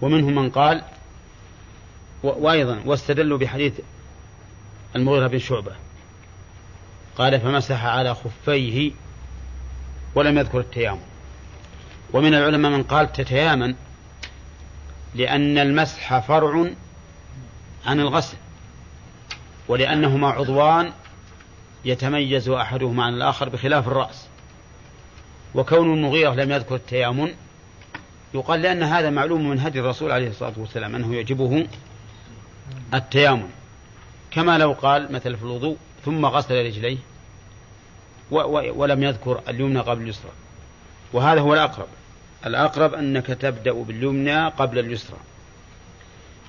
ومنهم من قال وأيضا واستدلوا بحديث المغيرة بن شعبة. قال فمسح على خفيه ولم يذكر التيامن ومن العلماء من قال تتيامن لأن المسح فرع عن الغسل ولأنهما عضوان يتميز أحدهما عن الآخر بخلاف الرأس. وكون المغيرة لم يذكر التيامن يقال لأن هذا معلوم من هدي الرسول عليه الصلاة والسلام أنه يعجبه التيامن. كما لو قال مثلا في الوضوء ثم غسل رجليه ولم يذكر اليمنى قبل اليسرى. وهذا هو الأقرب. الأقرب أنك تبدأ باليمنى قبل اليسرى.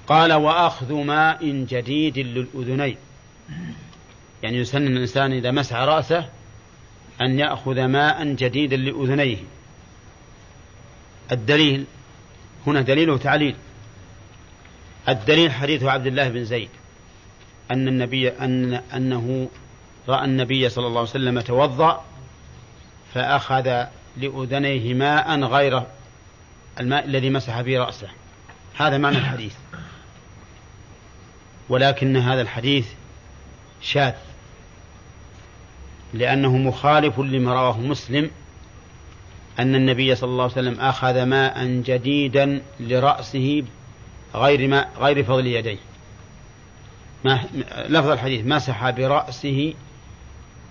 قال وأخذ ماء جديد للأذنين. يعني يسن الإنسان إذا مسح رأسه أن يأخذ ماء جديدا لأذنيه. الدليل هنا دليله تعليل الدليل حديث عبد الله بن زيد أن النبي أن أنه رأى النبي صلى الله عليه وسلم توضأ فأخذ لأذنيه ماء غير الماء الذي مسح به رأسه. هذا معنى الحديث. ولكن هذا الحديث شاذ لأنه مخالف لما رواه مسلم أن النبي صلى الله عليه وسلم أخذ ماء جديدا لرأسه غير ما غير فضل يديه. ما لفظ الحديث مسح برأسه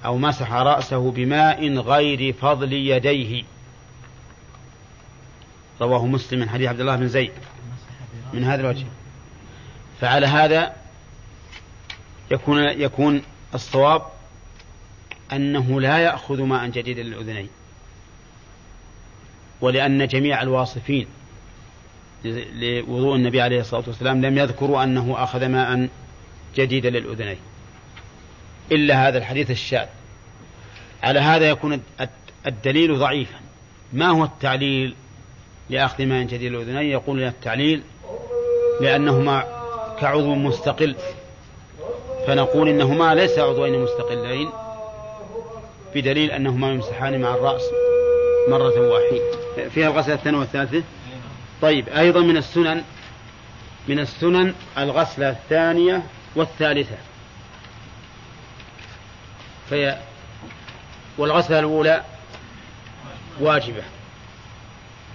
أو مسح رأسه بماء غير فضل يديه. رواه مسلم من حديث عبد الله بن زيد. من هذا الوجه. فعلى هذا يكون يكون الصواب أنه لا يأخذ ماء جديدا للأذنين. ولأن جميع الواصفين لوضوء النبي عليه الصلاة والسلام لم يذكروا أنه أخذ ماء جديدا للأذنين. إلا هذا الحديث الشاذ. على هذا يكون الدليل ضعيفا. ما هو التعليل لأخذ ماء جديد للأذنين؟ يقول التعليل لأنهما كعضو مستقل. فنقول إنهما ليس عضوين مستقلين بدليل أنهما يمسحان مع الرأس مرة واحدة. فيها الغسلة الثانية والثالثة؟ طيب أيضا من السنن من السنن الغسلة الثانية والثالثة. في والغسلة الأولى واجبة.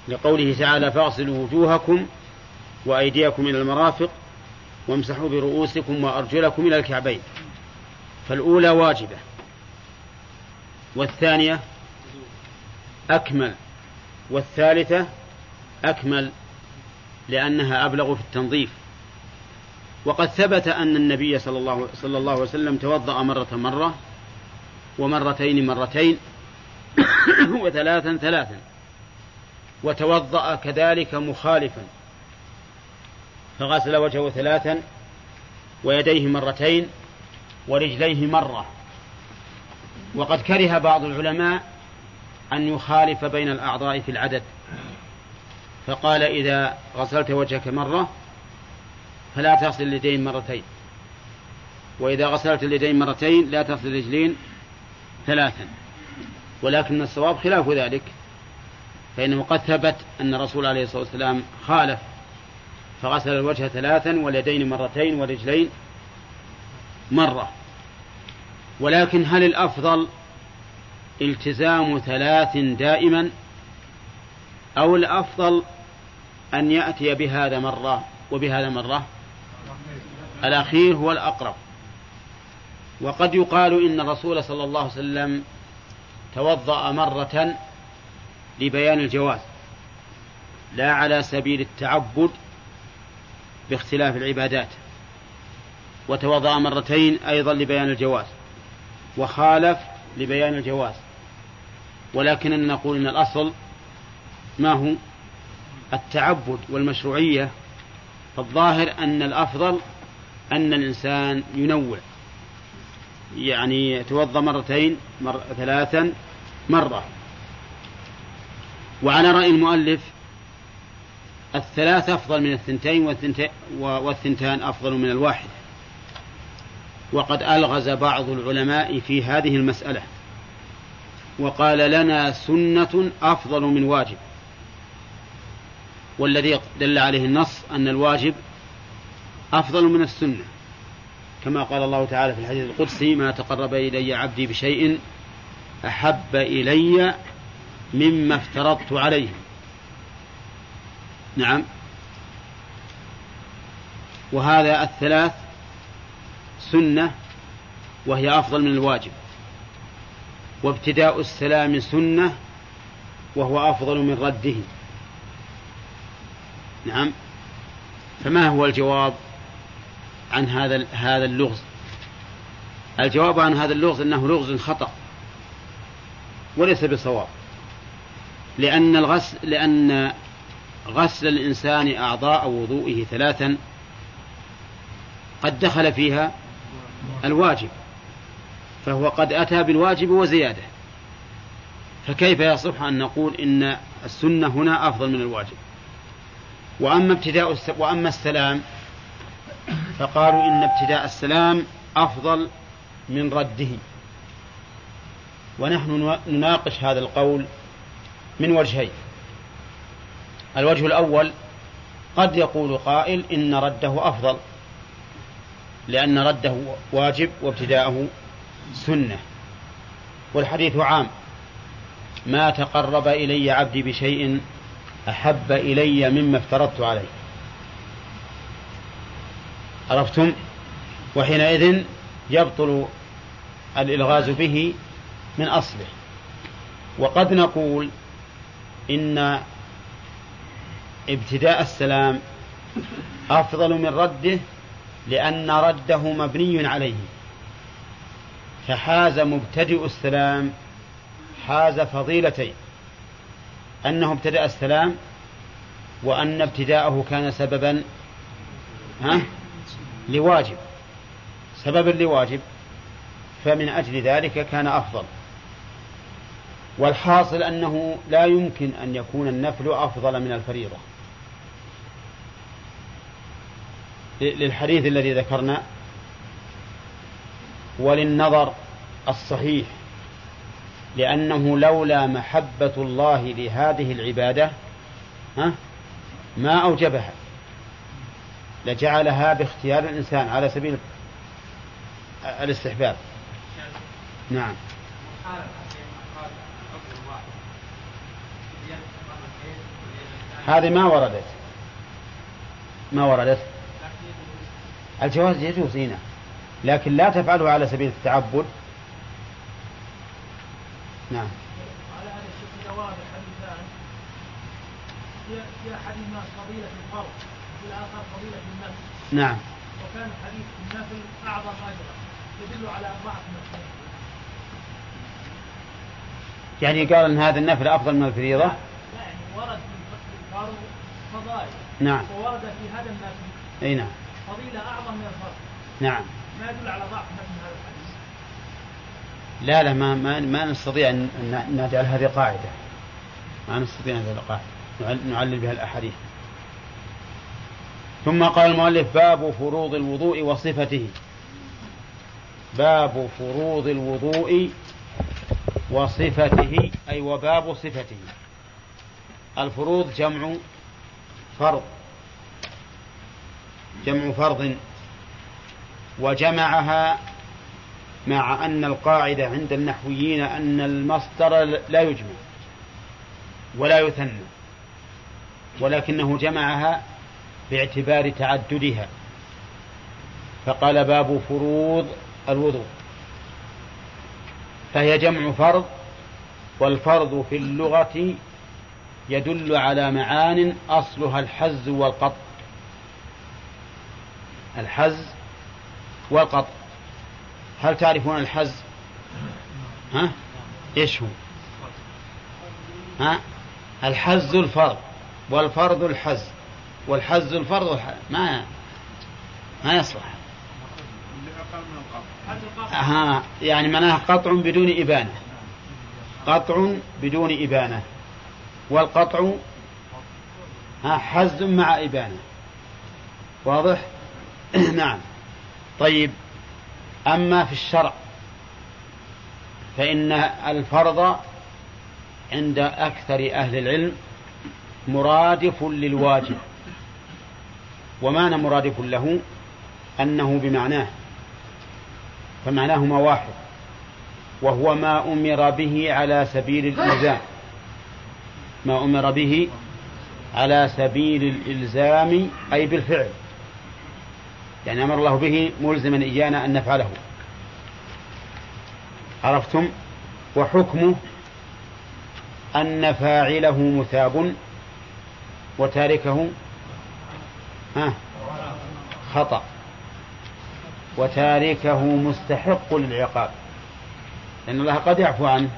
لقوله تعالى فاغسلوا وجوهكم وأيديكم إلى المرافق وامسحوا برؤوسكم وأرجلكم إلى الكعبين. فالأولى واجبة والثانية أكمل. والثالثة أكمل لأنها أبلغ في التنظيف. وقد ثبت أن النبي صلى الله, صلى الله عليه وسلم توضأ مرة مرة ومرتين مرتين وثلاثا ثلاثا وتوضأ كذلك مخالفا فغسل وجهه ثلاثا ويديه مرتين ورجليه مرة. وقد كره بعض العلماء أن يخالف بين الأعضاء في العدد. فقال إذا غسلت وجهك مرة فلا تغسل اليدين مرتين. وإذا غسلت اليدين مرتين لا تغسل الرجلين ثلاثا. ولكن الصواب خلاف ذلك. فإنه قد ثبت أن الرسول عليه الصلاة والسلام خالف. فغسل الوجه ثلاثا واليدين مرتين والرجلين مرة. ولكن هل الأفضل التزام ثلاث دائما أو الأفضل أن يأتي بهذا مرة وبهذا مرة. الأخير هو الأقرب. وقد يقال إن الرسول صلى الله عليه وسلم توضأ مرة لبيان الجواز لا على سبيل التعبد باختلاف العبادات وتوضأ مرتين أيضا لبيان الجواز وخالف لبيان الجواز. ولكننا نقول إن الأصل ما هو التعبد والمشروعية فالظاهر أن الأفضل أن الإنسان ينوع يعني يتوضأ مرتين مر ثلاثا مرة. وعلى رأي المؤلف الثلاث أفضل من الثنتين والثنتان أفضل من الواحد. وقد ألغز بعض العلماء في هذه المسألة. وقال لنا سنة أفضل من واجب. والذي دل عليه النص أن الواجب أفضل من السنة. كما قال الله تعالى في الحديث القدسي ما تقرب إلي عبدي بشيء أحب إلي مما افترضت عليه. نعم. وهذا الثلاث سنة وهي أفضل من الواجب. وابتداء السلام سنة وهو أفضل من رده. نعم. فما هو الجواب عن هذا هذا اللغز؟ الجواب عن هذا اللغز أنه لغز خطأ وليس بصواب. لأن الغسل لأن غسل الإنسان أعضاء وضوئه ثلاثا قد دخل فيها الواجب. فهو قد أتى بالواجب وزيادة. فكيف يصح أن نقول إن السنة هنا أفضل من الواجب؟ وأما ابتداء وأما السلام فقالوا إن ابتداء السلام أفضل من رده. ونحن نناقش هذا القول من وجهين. الوجه الأول قد يقول قائل إن رده أفضل لأن رده واجب وابتداءه سنة والحديث عام. ما تقرب إلي عبدي بشيء أحب إلي مما افترضت عليه. عرفتم؟ وحينئذ يبطل الإلغاز به من أصله. وقد نقول إن ابتداء السلام أفضل من رده لأن رده مبني عليه. فحاز مبتدئ السلام حاز فضيلتين. أنه ابتدأ السلام وأن ابتداءه كان سببا ها؟ لواجب. سببا لواجب. فمن أجل ذلك كان أفضل. والحاصل أنه لا يمكن أن يكون النفل أفضل من الفريضة. للحديث الذي ذكرنا وللنظر الصحيح لأنه لولا محبة الله لهذه العبادة ما أوجبها لجعلها باختيار الإنسان على سبيل الاستحباب. نعم. هذه ما وردت. ما وردت. الجواز يجوز هنا لكن لا تفعله على سبيل التعبد. نعم. على هذا إذا ورد الحديثان في أحدهما فضيلة الفرض وفي الآخر فضيلة النفل نعم. وكان حديث النفل أعظم أجرا يدل على ضعف نفسه يعني قال إن هذا النفل أفضل من الفريضة؟ لا يعني ورد في الفرض فضائل. نعم. وورد في هذا النفل أي نعم. فضيلة أعظم من الفرض. نعم. ما يدل على ضعف نفس هذا الحديث. لا لا ما ما, ما نستطيع أن نجعل هذه قاعدة ما نستطيع نجعل قاعدة نعلل بها الأحاديث. ثم قال المؤلف باب فروض الوضوء وصفته. باب فروض الوضوء وصفته أي وباب صفته. الفروض جمع فرض. جمع فرض. وجمعها مع أن القاعدة عند النحويين أن المصدر لا يجمع ولا يثنى ولكنه جمعها باعتبار تعددها. فقال باب فروض الوضوء. فهي جمع فرض والفرض في اللغة يدل على معان أصلها الحز والقط. الحز والقط. هل تعرفون الحز؟ ها؟ إيش هو؟ ها؟ الحز الفرض والفرض الحز والحز الفرض. ما ما يصلح. ها يعني معناها قطع بدون إبانة. قطع بدون إبانة. والقطع ها حز مع إبانة. واضح؟ نعم. طيب. أما في الشرع فإن الفرض عند أكثر أهل العلم مرادف للواجب. ومعنى مرادف له أنه بمعناه فمعناهما واحد وهو ما أمر به على سبيل الإلزام. ما أمر به على سبيل الإلزام أي بالفعل. يعني أمر الله به ملزما إيانا أن نفعله. عرفتم؟ وحكمه أن فاعله مثاب وتاركه ها؟ خطأ. وتاركه مستحق للعقاب. لأن الله قد يعفو عنه.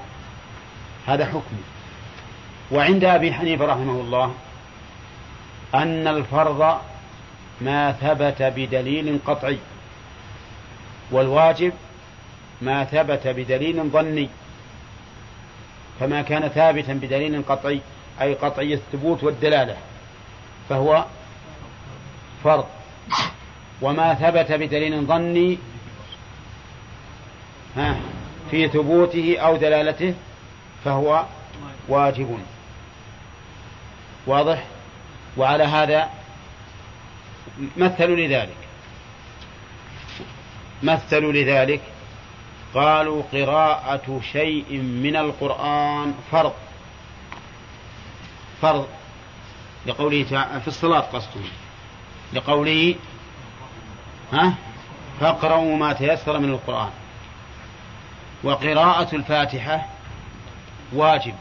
هذا حكم وعند أبي حنيفة رحمه الله أن الفرض ما ثبت بدليل قطعي. والواجب ما ثبت بدليل ظني. فما كان ثابتا بدليل قطعي أي قطعي الثبوت والدلالة فهو فرض. وما ثبت بدليل ظني ها في ثبوته أو دلالته فهو واجب. واضح؟ وعلى هذا مثلوا لذلك. مثلوا لذلك قالوا قراءة شيء من القرآن فرض. فرض. لقوله تعالى في الصلاة قصده. لقوله ها؟ فاقرأوا ما تيسر من القرآن. وقراءة الفاتحة واجب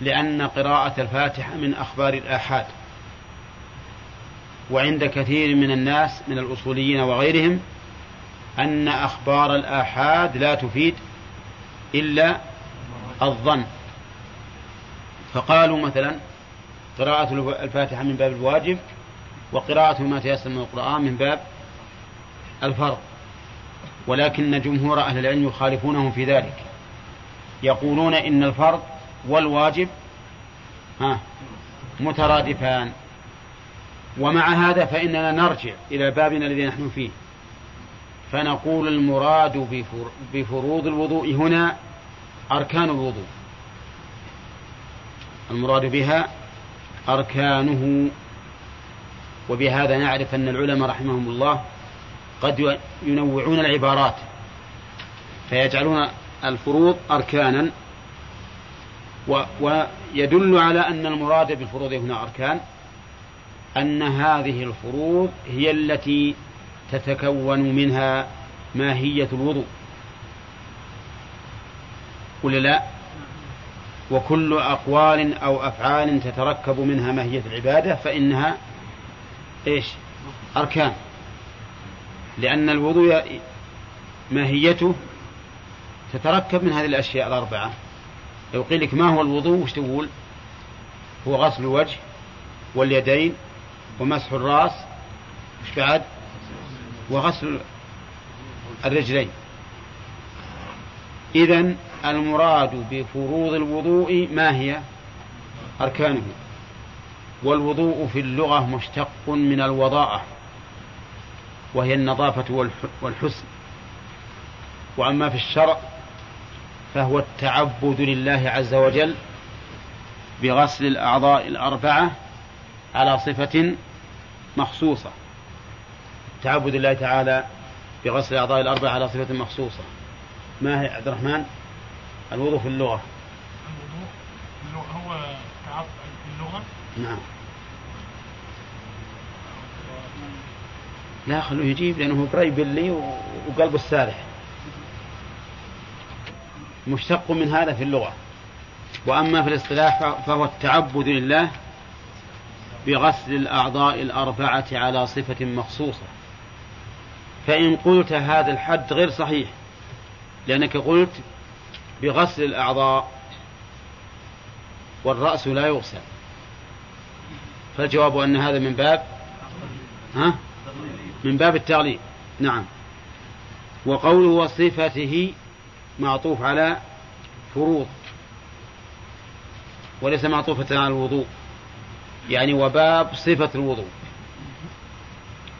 لأن قراءة الفاتحة من أخبار الآحاد. وعند كثير من الناس من الأصوليين وغيرهم أن أخبار الآحاد لا تفيد إلا الظن. فقالوا مثلا قراءة الفاتحة من باب الواجب وقراءة ما تيسر من القرآن من باب الفرض ولكن جمهور أهل العلم يخالفونهم في ذلك. يقولون إن الفرض والواجب ها مترادفان. ومع هذا فإننا نرجع إلى بابنا الذي نحن فيه. فنقول المراد بفروض الوضوء هنا أركان الوضوء. المراد بها أركانه. وبهذا نعرف أن العلماء رحمهم الله قد ينوعون العبارات. فيجعلون الفروض أركانا. ويدل على أن المراد بالفروض هنا أركان. أن هذه الفروض هي التي تتكون منها ماهية الوضوء. ولا لا. وكل أقوال أو أفعال تتركب منها ماهية العبادة فإنها إيش؟ أركان. لأن الوضوء ماهيته تتركب من هذه الأشياء الأربعة. لو قيل لك ما هو الوضوء؟ وش تقول؟ هو غسل الوجه واليدين ومسح الرأس وش بعد؟ وغسل الرجلين. إذا المراد بفروض الوضوء ما هي؟ أركانه. والوضوء في اللغة مشتق من الوضاءة وهي النظافة والحسن. وأما في الشرع فهو التعبد لله عز وجل بغسل الأعضاء الأربعة على صفة مخصوصة. تعبد الله تعالى بغسل الأعضاء الأربعة على صفة مخصوصة. ما هي عبد الرحمن؟ الوضوء في اللغة. الوضوء هو تعبد في اللغة؟ نعم. لا خلوه يجيب لأنه قريب لي وقلبه السارح. مشتق من هذا في اللغة. وأما في الاصطلاح فهو التعبد لله بغسل الأعضاء الأربعة على صفة مخصوصة. فإن قلت هذا الحد غير صحيح لأنك قلت بغسل الأعضاء والرأس لا يغسل. فالجواب أن هذا من باب ها؟ من باب التغليب. نعم. وقوله وصفته معطوف على فروض وليس معطوفة على الوضوء. يعني وباب صفة الوضوء.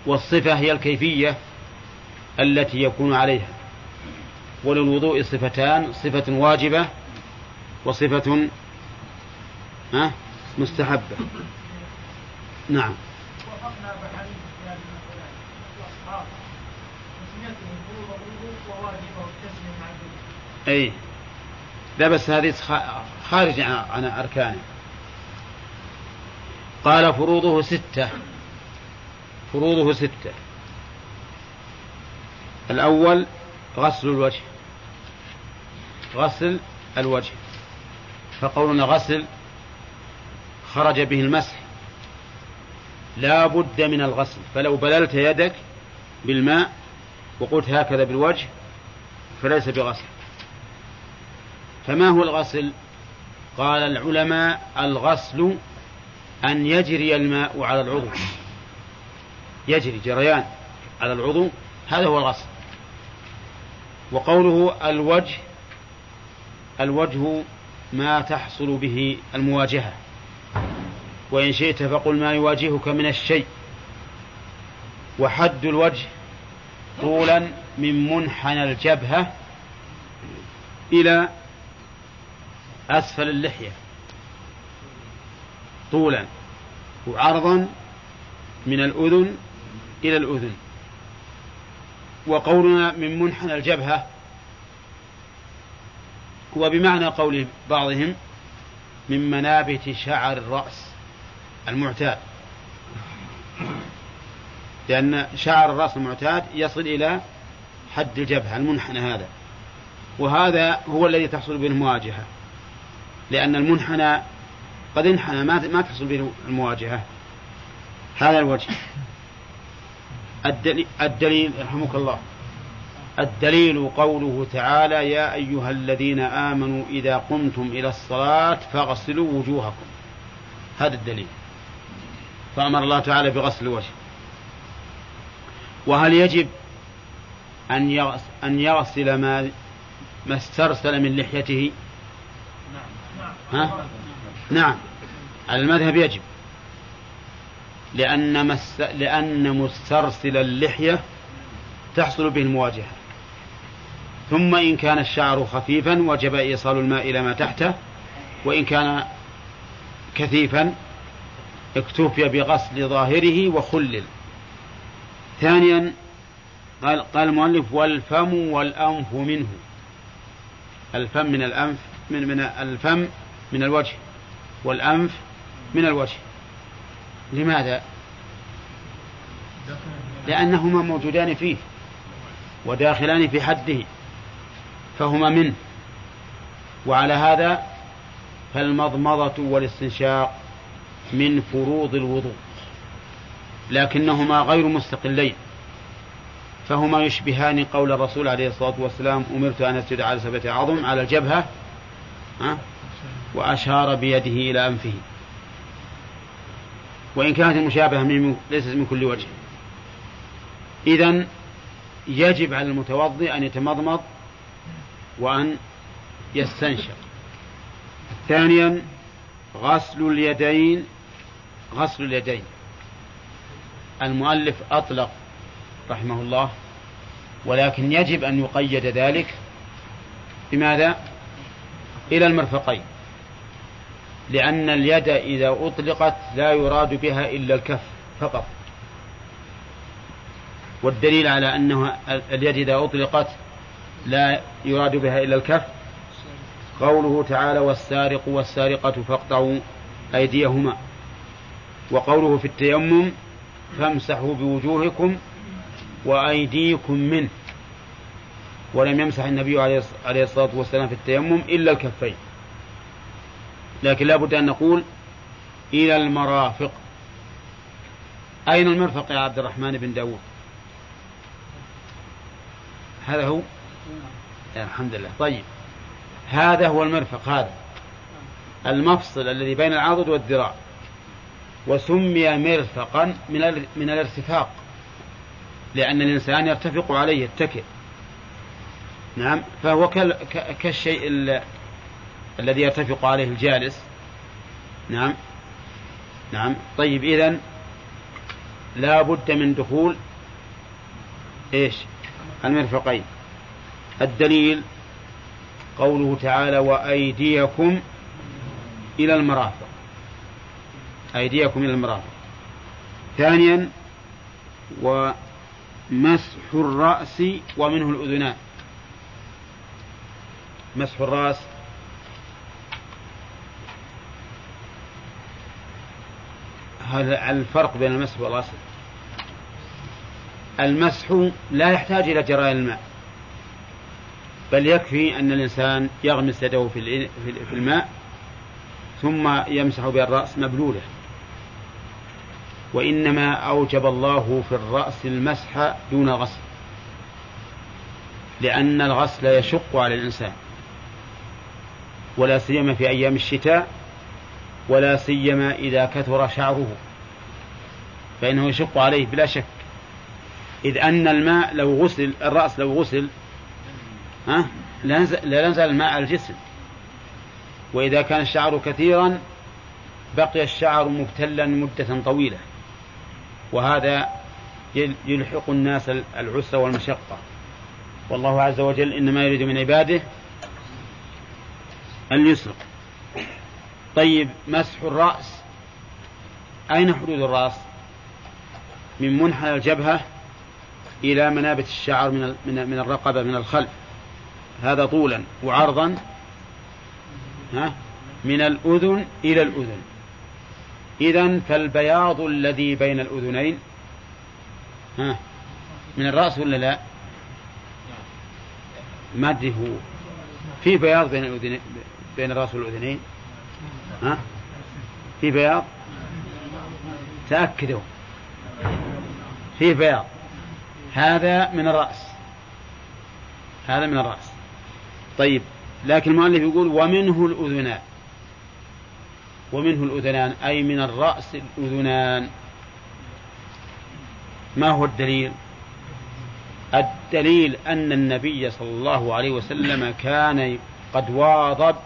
والصفة هي الكيفية التي يكون عليها. وللوضوء صفتان صفة واجبة وصفة مستحبة. نعم. أي لا بس هذه خارج عن أركانه. قال فروضه ستة. فروضه ستة. الأول غسل الوجه. غسل الوجه. فقولنا غسل خرج به المسح. لا بد من الغسل. فلو بللت يدك بالماء وقلت هكذا بالوجه فليس بغسل. فما هو الغسل؟ قال العلماء الغسل أن يجري الماء على العضو. يجري جريان على العضو. هذا هو الغسل وقوله الوجه الوجه ما تحصل به المواجهة. وإن شئت فقل ما يواجهك من الشيء. وحد الوجه طولا من منحنى الجبهة إلى أسفل اللحية. طولا وعرضا من الأذن إلى الأذن. وقولنا من منحنى الجبهة هو بمعنى قول بعضهم من منابت شعر الرأس المعتاد. لأن شعر الرأس المعتاد يصل إلى حد الجبهة المنحنى هذا. وهذا هو الذي تحصل به المواجهة. لأن المنحنى قد انحنى ما ما تحصل به المواجهة. هذا الوجه. الدليل, الدليل رحمك الله. الدليل قوله تعالى يا أيها الذين آمنوا إذا قمتم إلى الصلاة فاغسلوا وجوهكم. هذا الدليل. فأمر الله تعالى بغسل الوجه. وهل يجب أن يغسل, أن يغسل ما ما استرسل من لحيته؟ ها؟ نعم. على المذهب يجب. لأن مس... لأن مسترسل اللحية تحصل به المواجهة. ثم إن كان الشعر خفيفا وجب إيصال الماء إلى ما تحته وإن كان كثيفا اكتفي بغسل ظاهره وخلل. ثانيا قال قال المؤلف والفم والأنف منه. الفم من الأنف من من الفم من الوجه. والأنف من الوجه. لماذا؟ لأنهما موجودان فيه وداخلان في حده فهما منه. وعلى هذا فالمضمضة والاستنشاق من فروض الوضوء لكنهما غير مستقلين. فهما يشبهان قول الرسول عليه الصلاة والسلام أمرت أن أسجد على سبعة عظم على الجبهة. وأشار بيده إلى أنفه. وإن كانت المشابهة ليست من كل وجه. إذا يجب على المتوضئ أن يتمضمض وأن يستنشق. ثانيا غسل اليدين غسل اليدين. المؤلف أطلق رحمه الله ولكن يجب أن يقيد ذلك. بماذا؟ إلى المرفقين. لأن اليد إذا أطلقت لا يراد بها إلا الكف فقط. والدليل على أنه اليد إذا أطلقت لا يراد بها إلا الكف قوله تعالى والسارق والسارقة فاقطعوا أيديهما وقوله في التيمم فامسحوا بوجوهكم وأيديكم منه ولم يمسح النبي عليه الصلاة والسلام في التيمم إلا الكفين. لكن لا بد أن نقول إلى المرافق. أين المرفق يا عبد الرحمن بن داود هذا هو؟ الحمد لله. طيب. هذا هو المرفق هذا. المفصل الذي بين العضد والذراع. وسمي مرفقا من من الارتفاق لأن الإنسان يرتفق عليه يتكئ. نعم. فهو كالشيء الذي يرتفق عليه الجالس. نعم. نعم. طيب إذا لا بد من دخول إيش؟ المرفقين. الدليل قوله تعالى وأيديكم إلى المرافق. أيديكم إلى المرافق. ثانيا ومسح الرأس ومنه الأذنان. مسح الرأس هذا الفرق بين المسح والغسل. المسح لا يحتاج إلى جراء الماء بل يكفي أن الإنسان يغمس يده في الماء ثم يمسح بها الرأس مبلولة. وإنما أوجب الله في الرأس المسح دون الغسل لأن الغسل يشق على الإنسان ولا سيما في أيام الشتاء ولا سيما إذا كثر شعره فإنه يشق عليه بلا شك. إذ أن الماء لو غسل الرأس لو غسل ها لا نزل الماء على الجسم. وإذا كان الشعر كثيرا بقي الشعر مبتلا مدة طويلة. وهذا يلحق الناس العسر والمشقة. والله عز وجل إنما يريد من عباده اليسر. طيب مسح الرأس. أين حدود الرأس؟ من منحنى الجبهة إلى منابت الشعر من من الرقبة من الخلف. هذا طولا وعرضا ها من الأذن إلى الأذن. إذا فالبياض الذي بين الأذنين ها من الرأس ولا لا؟ ما هو. في بياض بين الأذنين بين الرأس والأذنين؟ ها؟ في بياض؟ تأكدوا. في بياض. هذا من الرأس. هذا من الرأس. طيب لكن المؤلف يقول ومنه الأذنان. ومنه الأذنان أي من الرأس الأذنان. ما هو الدليل؟ الدليل أن النبي صلى الله عليه وسلم كان قد واظب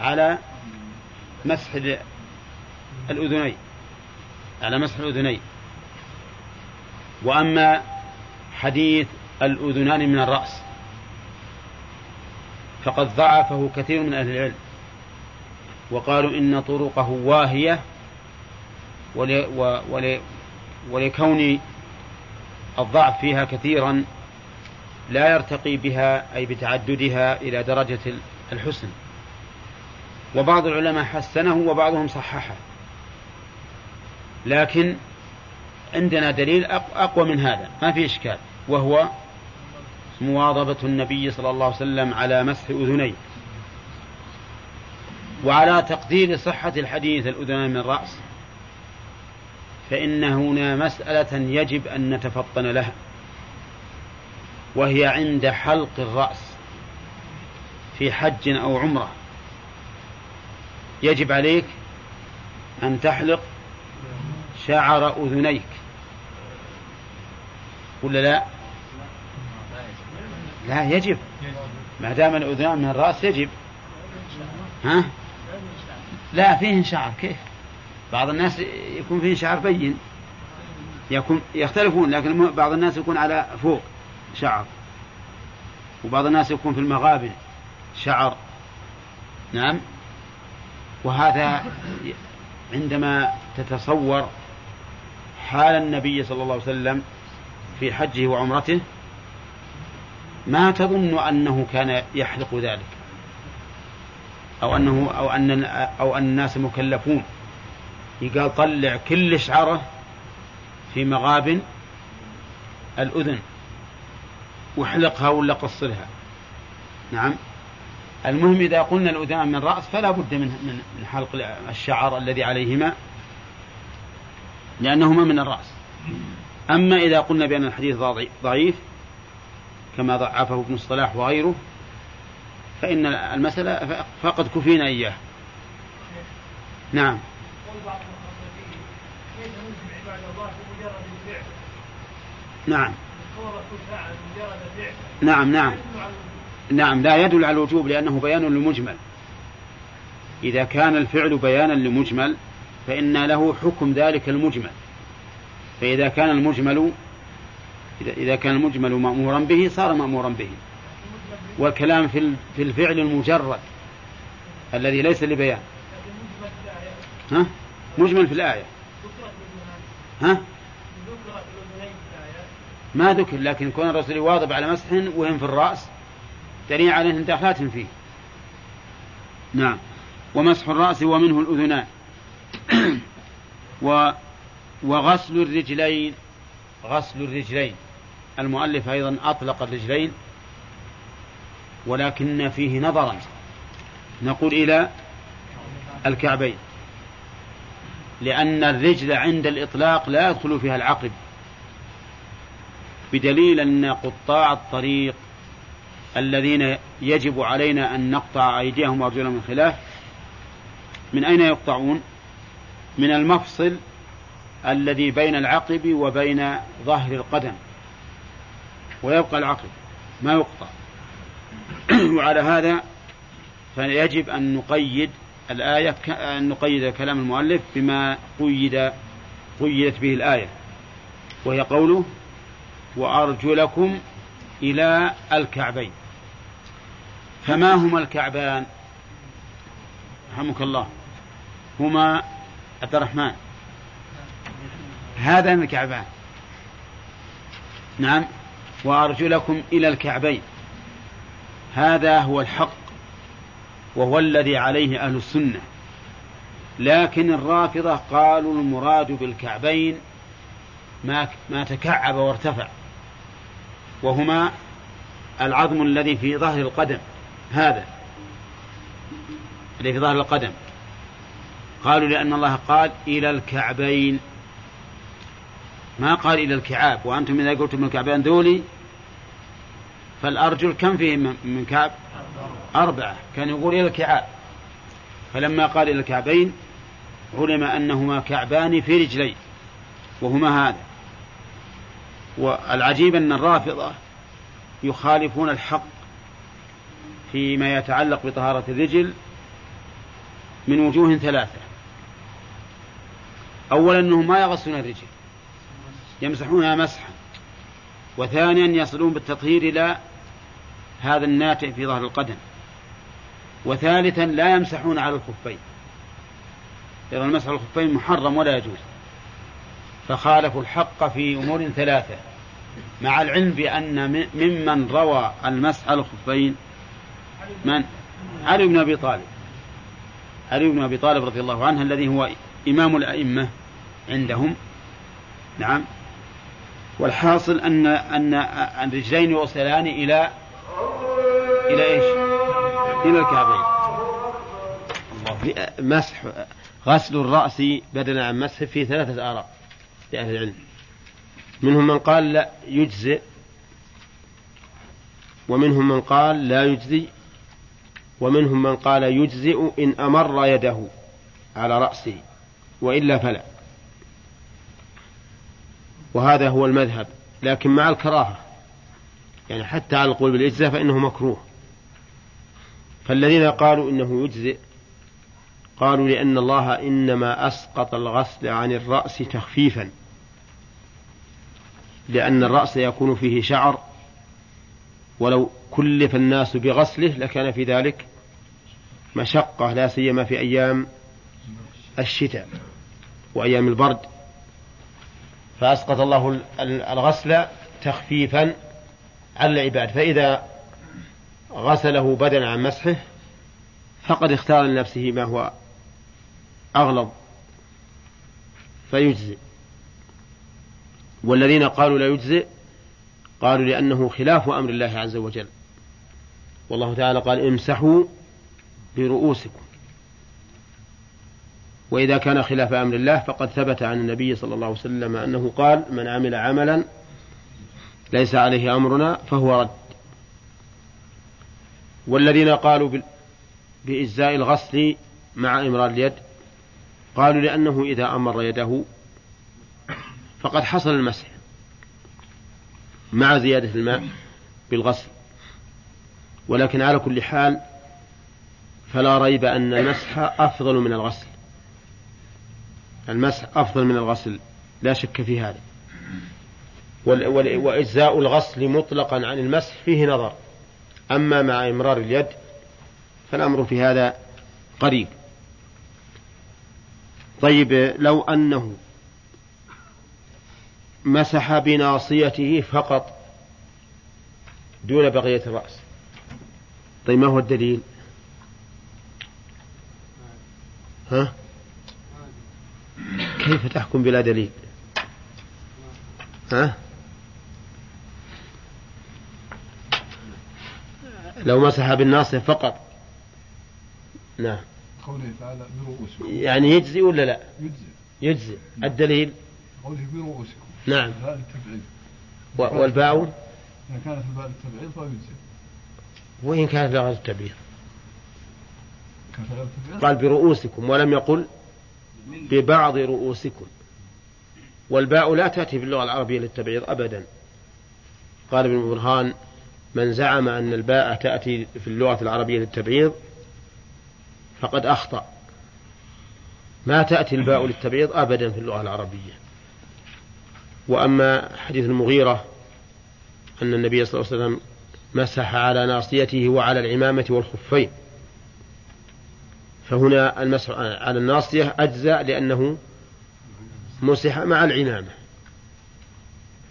على مسح الأذنين على مسح الأذنين وأما حديث الأذنان من الرأس. فقد ضعفه كثير من أهل العلم. وقالوا إن طرقه واهية. ولكون الضعف فيها كثيرا لا يرتقي بها أي بتعددها إلى درجة الحسن. وبعض العلماء حسنه وبعضهم صححه. لكن عندنا دليل أقوى من هذا. ما في إشكال. وهو مواظبة النبي صلى الله عليه وسلم على مسح أذنيه. وعلى تقدير صحة الحديث الأذنان من الرأس فإن هنا مسألة يجب أن نتفطن لها. وهي عند حلق الرأس في حج أو عمرة. يجب عليك أن تحلق شعر أذنيك. ولا لا؟ لا يجب. ما دام الأذنان من الرأس يجب. ها؟ لا فيه شعر كيف؟ بعض الناس يكون فيه شعر بين. يكون يختلفون لكن بعض الناس يكون على فوق شعر. وبعض الناس يكون في المغابر شعر. نعم؟ وهذا عندما تتصور حال النبي صلى الله عليه وسلم في حجه وعمرته ما تظن أنه كان يحلق ذلك؟ أو أنه أو أن أو أن الناس مكلفون؟ يقال طلع كل شعره في مغاب الأذن واحلقها ولا قصرها؟ نعم. المهم إذا قلنا الأذنان من رأس فلا بد من من حلق الشعر الذي عليهما لأنهما من الرأس. أما إذا قلنا بأن الحديث ضعيف كما ضعفه ابن الصلاح وغيره فإن المسألة فقد كفينا إياه. نعم. نعم. نعم نعم. نعم لا يدل على الوجوب لأنه بيان لمجمل. إذا كان الفعل بيانا لمجمل فإن له حكم ذلك المجمل. فإذا كان المجمل إذا كان المجمل مأمورا به صار مأمورا به. والكلام في الفعل المجرد الذي ليس لبيان. ها؟ مجمل في الآية. ها؟ ما ذكر لكن كون الرسول يواظب على مسح وهم في الرأس دليل على أنهم داخلات فيه. نعم. ومسح الرأس ومنه الأذنان. و وغسل الرجلين. غسل الرجلين. المؤلف أيضا أطلق الرجلين ولكن فيه نظرا. نقول إلى الكعبين. لأن الرجل عند الإطلاق لا يدخل فيها العقب. بدليل أن قطاع الطريق الذين يجب علينا أن نقطع أيديهم وأرجلهم من خلاف. من أين يقطعون؟ من المفصل الذي بين العقب وبين ظهر القدم. ويبقى العقب. ما يقطع. وعلى هذا فيجب أن نقيد الآية أن نقيد كلام المؤلف بما قيد قيدت به الآية. وهي قوله وأرجلكم إلى الكعبين. فما هما الكعبان؟ رحمك الله. هما عبد الرحمن. هذا من الكعبان. نعم. وأرجلكم إلى الكعبين. هذا هو الحق وهو الذي عليه أهل السنة. لكن الرافضة قالوا المراد بالكعبين ما ما تكعب وارتفع وهما العظم الذي في ظهر القدم. هذا الذي في ظهر القدم. قالوا لأن الله قال إلى الكعبين. ما قال إلى الكعاب؟ وأنتم إذا قلتم الكعبين ذولي فالأرجل كم فيه من كعب؟ أربعة. كان يقول إلى الكعاب. فلما قال إلى الكعبين علم أنهما كعبان في رجلين وهما هذا. والعجيب أن الرافضة يخالفون الحق فيما يتعلق بطهارة الرجل من وجوه ثلاثة. أولا أنهم ما يغسلون الرجل يمسحونها مسحا وثانيا يصلون بالتطهير إلى هذا الناتئ في ظهر القدم وثالثا لا يمسحون على الخفين إذا المسح على الخفين محرم ولا يجوز. فخالفوا الحق في أمور ثلاثة مع العلم بأن ممن روى المسح على الخفين من؟ علي بن أبي طالب. علي بن أبي طالب رضي الله عنه الذي هو إمام الأئمة عندهم. نعم. والحاصل أن أن الرجلين يوصلان إلى إلى إيش؟ إلى الكعبين. مسح غسل الرأس بدلا عن مسح في ثلاثة آراء لأهل العلم. منهم من قال لا يجزئ ومنهم من قال لا يجزي ومنهم من قال يجزئ إن أمر يده على رأسه وإلا فلا. وهذا هو المذهب لكن مع الكراهة يعني حتى على القول بالإجزاء فإنه مكروه. فالذين قالوا إنه يجزئ قالوا لأن الله إنما أسقط الغسل عن الرأس تخفيفا لأن الرأس يكون فيه شعر ولو كلف الناس بغسله لكان في ذلك مشقة لا سيما في أيام الشتاء وأيام البرد. فأسقط الله الغسل تخفيفا على العباد. فإذا غسله بدلا عن مسحه فقد اختار لنفسه ما هو أغلظ فيجزئ. والذين قالوا لا يجزئ قالوا لأنه خلاف أمر الله عز وجل. والله تعالى قال امسحوا برؤوسكم. وإذا كان خلاف أمر الله فقد ثبت عن النبي صلى الله عليه وسلم أنه قال من عمل عملا ليس عليه أمرنا فهو رد. والذين قالوا بإجزاء الغسل مع إمرار اليد قالوا لأنه إذا أمر يده فقد حصل المسح. مع زيادة الماء بالغسل. ولكن على كل حال فلا ريب أن المسح أفضل من الغسل. المسح أفضل من الغسل لا شك في هذا. وإجزاء الغسل مطلقا عن المسح فيه نظر. أما مع إمرار اليد فالأمر في هذا قريب. طيب لو أنه مسح بناصيته فقط دون بقية الرأس. طيب ما هو الدليل؟ ها؟ كيف تحكم بلا دليل؟ ها؟ لو مسح بالناصية فقط. نعم. قوله تعالى برؤوسكم يعني يجزي ولا لا؟ يجزي. يجزي. الدليل؟ قوله برؤوسكم نعم. باء للتبعيض و- والباء؟ إذا كانت الباء للتبعيض فيجزي وإن كانت التبعيض لغة التبعيض قال برؤوسكم ولم يقل ببعض رؤوسكم. والباء لا تأتي في اللغة العربية للتبعيض أبدا. قال ابن برهان من زعم أن الباء تأتي في اللغة العربية للتبعيض فقد أخطأ. ما تأتي الباء للتبعيض أبدا في اللغة العربية. وأما حديث المغيرة أن النبي صلى الله عليه وسلم مسح على ناصيته وعلى العمامة والخفين. فهنا المسح على الناصية أجزاء لأنه مسح مع العمامة.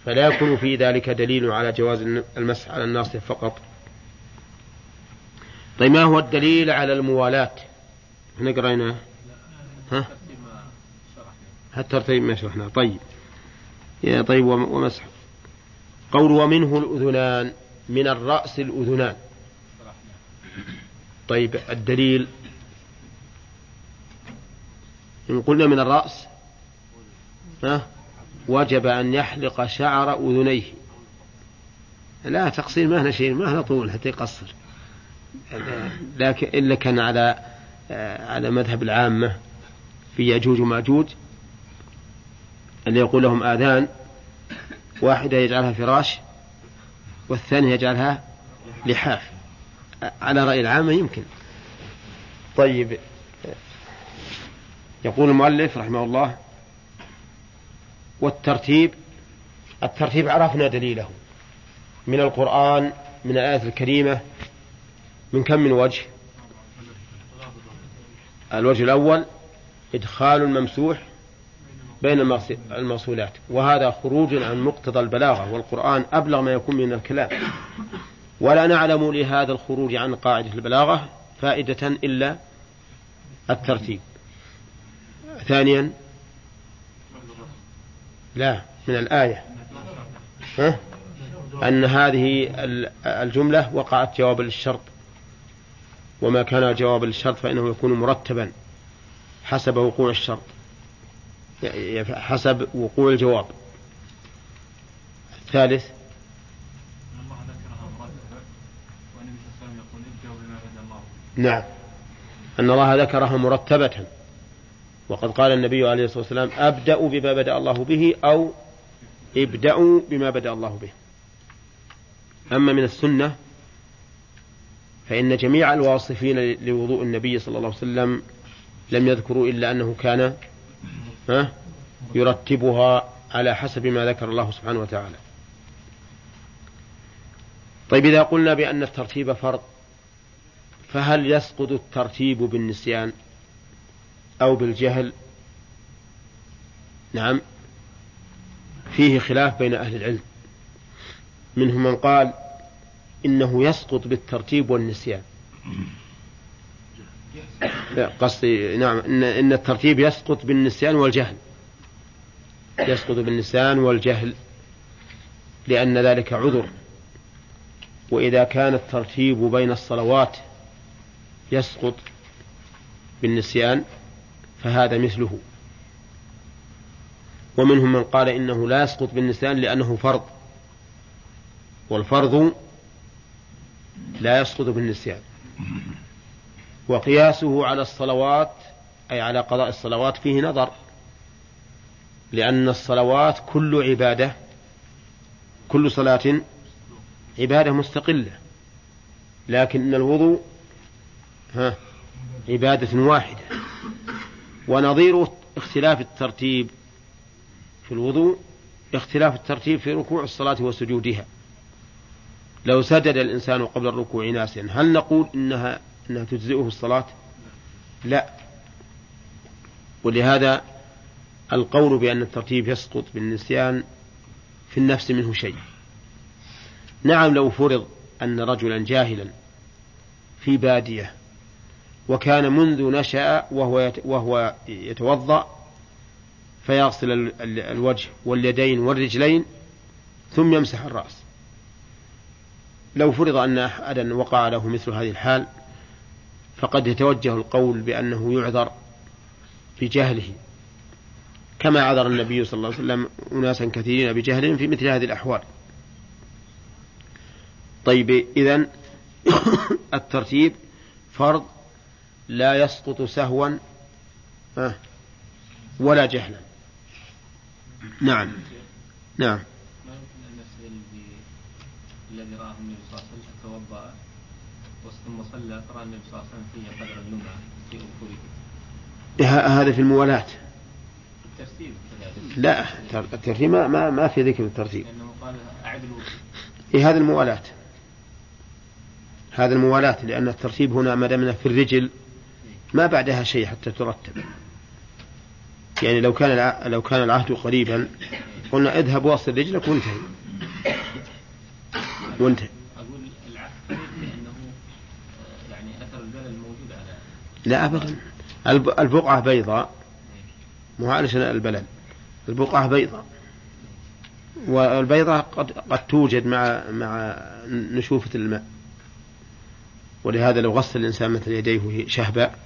فلا يكون في ذلك دليل على جواز المسح على الناصية فقط. طيب ما هو الدليل على الموالاة؟ إحنا قرأنا. ها؟ الترتيب ما شرحناه طيب. طيب وم- ومسح. قول ومنه الأذنان من الرأس الأذنان. طيب الدليل. إن قلنا من الرأس ها وجب أن يحلق شعر أذنيه. لا تقصير ما هنا شيء ما هنا طول حتى يقصر. لكن إلا كان على على مذهب العامة في يأجوج ومأجوج. اللي يقول لهم آذان واحدة يجعلها فراش والثانية يجعلها لحاف. على رأي العامة يمكن. طيب. يقول المؤلف رحمه الله والترتيب الترتيب عرفنا دليله من القرآن من الآية الكريمة من كم من وجه؟ الوجه الأول إدخال الممسوح بين المغسولات وهذا خروج عن مقتضى البلاغة والقرآن أبلغ ما يكون من الكلام. ولا نعلم لهذا الخروج عن قاعدة البلاغة فائدة إلا الترتيب. ثانيا لا من الآية. ها؟ أن هذه ال- الجملة وقعت جوابا للشرط. وما كان جوابا للشرط فإنه يكون مرتبا حسب وقوع الشرط. حسب وقوع الجواب. الثالث. نعم. أن الله ذكرها مرتبة. وقد قال النبي عليه الصلاة والسلام أبدأ بما بدأ الله به أو ابدأوا بما بدأ الله به. أما من السنة فإن جميع الواصفين لوضوء النبي صلى الله عليه وسلم لم يذكروا إلا أنه كان ها؟ يرتبها على حسب ما ذكر الله سبحانه وتعالى. طيب إذا قلنا بأن الترتيب فرض فهل يسقط الترتيب بالنسيان أو بالجهل؟ نعم. فيه خلاف بين أهل العلم. منهم من قال إنه يسقط بالترتيب والنسيان. لا قصدي نعم إن, إن الترتيب يسقط بالنسيان والجهل. يسقط بالنسيان والجهل لأن ذلك عذر. وإذا كان الترتيب بين الصلوات يسقط بالنسيان فهذا مثله. ومنهم من قال إنه لا يسقط بالنسيان لأنه فرض. والفرض لا يسقط بالنسيان. وقياسه على الصلوات أي على قضاء الصلوات فيه نظر لأن الصلوات كل عبادة كل صلاة عبادة مستقلة لكن الوضوء ها عبادة واحدة. ونظير اختلاف الترتيب في الوضوء اختلاف الترتيب في ركوع الصلاة وسجودها. لو سجد الإنسان قبل الركوع ناسيا هل نقول إنها أنها تجزئه الصلاة؟ لا. ولهذا القول بأن الترتيب يسقط بالنسيان في النفس منه شيء. نعم لو فرض أن رجلا جاهلا في بادية وكان منذ نشأ وهو وهو يتوضأ فيغسل الوجه واليدين والرجلين ثم يمسح الرأس. لو فرض أن أحدا وقع له مثل هذه الحال فقد يتوجه القول بأنه يعذر بجهله كما عذر النبي صلى الله عليه وسلم أناسا كثيرين بجهلهم في مثل هذه الأحوال. طيب إذن الترتيب فرض لا يسقط سهوا ولا جهلا. نعم. نعم. الذي رآه النبي صلى الله عليه وسلم توضا ثم صلى فرا النبي صلى الله عليه وسلم فيه قدر اللمعه في اذكره هذا في الموالاة. الترتيب لا الترتيب ما ما, ما في ذكر الترتيب. لأنه قال الوضوء إيه هذا الموالاة. هذا الموالاة لأن الترتيب هنا ما دام في الرجل ما بعدها شيء حتى ترتب. يعني لو كان لو كان العهد قريبا قلنا اذهب واصل رجلك وانتهي. وانتهي أقول العهد قريب لأنه آه، يعني اثر البلل موجود على لا الب- البقعة بيضاء. مو علشان البلل البقعة بيضاء. والبيضاء قد قد توجد مع مع نشوفة الماء. ولهذا لو غسل الإنسان مثل يديه وهي شهباء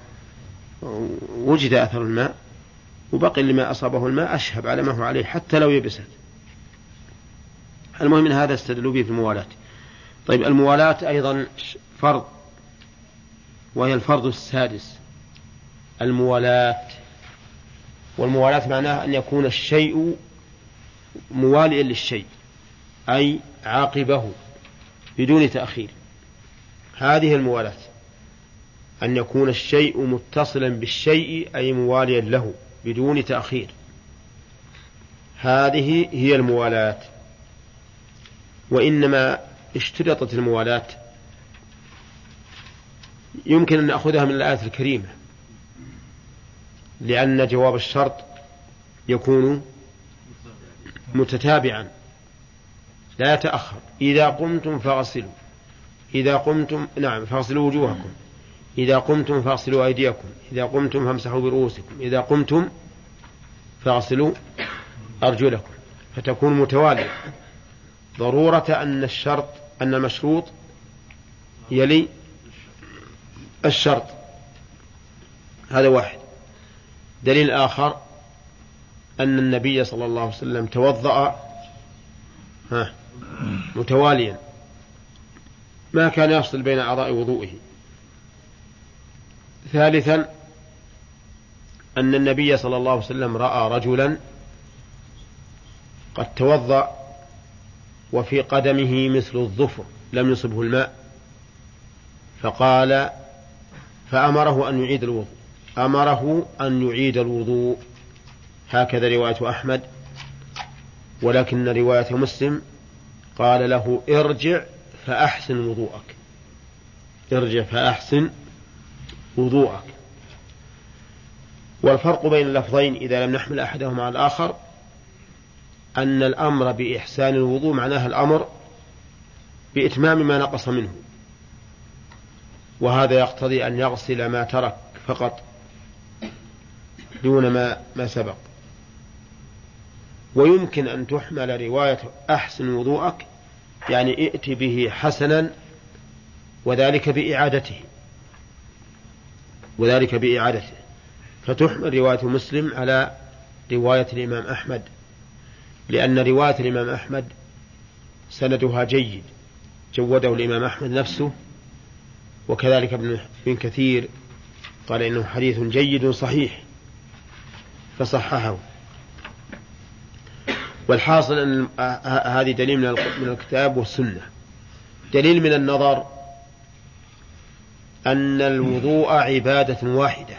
وجد أثر الماء وبقي لما أصابه الماء أشهب على ما هو عليه حتى لو يبست. المهم من هذا استدلوا به في الموالاة طيب الموالاة أيضا فرض وهي الفرض السادس الموالاة. والموالاة معناها أن يكون الشيء مواليا للشيء أي عاقبه بدون تأخير. هذه الموالاة أن يكون الشيء متصلا بالشيء أي مواليا له بدون تأخير. هذه هي الموالاة. وإنما اشترطت الموالاة يمكن أن نأخذها من الآية الكريمة. لأن جواب الشرط يكون متتابعا. لا يتأخر. إذا قمتم فاغسلوا. إذا قمتم نعم فاغسلوا وجوهكم. إذا قمتم فاغسلوا أيديكم. إذا قمتم فامسحوا برؤوسكم. إذا قمتم فاغسلوا أرجلكم. فتكون متوالية. ضرورة أن الشرط أن المشروط يلي الشرط. هذا واحد. دليل آخر أن النبي صلى الله عليه وسلم توضأ ها متواليا. ما كان يفصل بين أعضاء وضوئه. ثالثا أن النبي صلى الله عليه وسلم رأى رجلا قد توضأ وفي قدمه مثل الظفر لم يصبه الماء. فقال فأمره أن يعيد الوضوء. أمره أن يعيد الوضوء. هكذا رواية أحمد. ولكن رواية مسلم قال له ارجع فأحسن وضوءك. ارجع فأحسن وضوءك. والفرق بين اللفظين إذا لم نحمل أحدهما على الآخر أن الأمر بإحسان الوضوء معناه الأمر بإتمام ما نقص منه. وهذا يقتضي أن يغسل ما ترك فقط دون ما ما سبق. ويمكن أن تحمل رواية أحسن وضوءك يعني ائت به حسنا وذلك بإعادته. وذلك بإعادته. فتحمل رواية مسلم على رواية الإمام أحمد لأن رواية الإمام أحمد سندها جيد جوده الإمام أحمد نفسه وكذلك ابن كثير قال إنه حديث جيد صحيح فصححه. والحاصل أن هذه دليل من الكتاب والسنة. دليل من النظر أن الوضوء عبادة واحدة.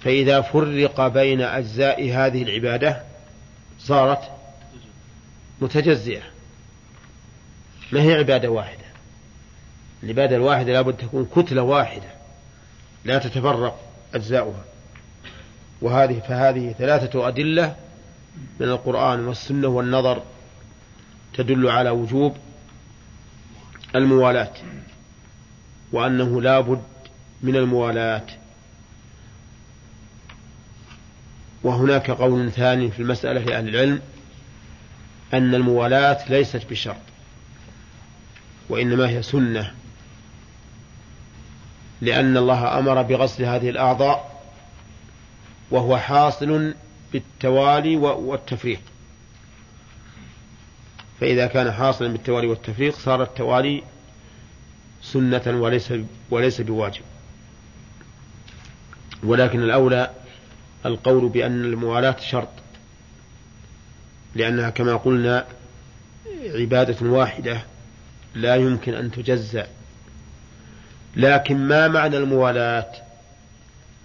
فإذا فرق بين أجزاء هذه العبادة صارت متجزئة. ما هي عبادة واحدة؟ العبادة الواحدة لابد تكون كتلة واحدة لا تتفرق أجزاؤها. وهذه فهذه ثلاثة أدلة من القرآن والسنة والنظر تدل على وجوب الموالاة وأنه لا بد من الموالاة. وهناك قول ثاني في المسألة لأهل العلم أن الموالاة ليست بشرط وإنما هي سنة. لأن الله أمر بغسل هذه الأعضاء وهو حاصل بالتوالي والتفريق. فإذا كان حاصلا بالتوالي والتفريق صار التوالي سنة وليس وليس بواجب. ولكن الأولى القول بأن الموالاة شرط لأنها كما قلنا عبادة واحدة لا يمكن أن تجزأ لكن ما معنى الموالاة؟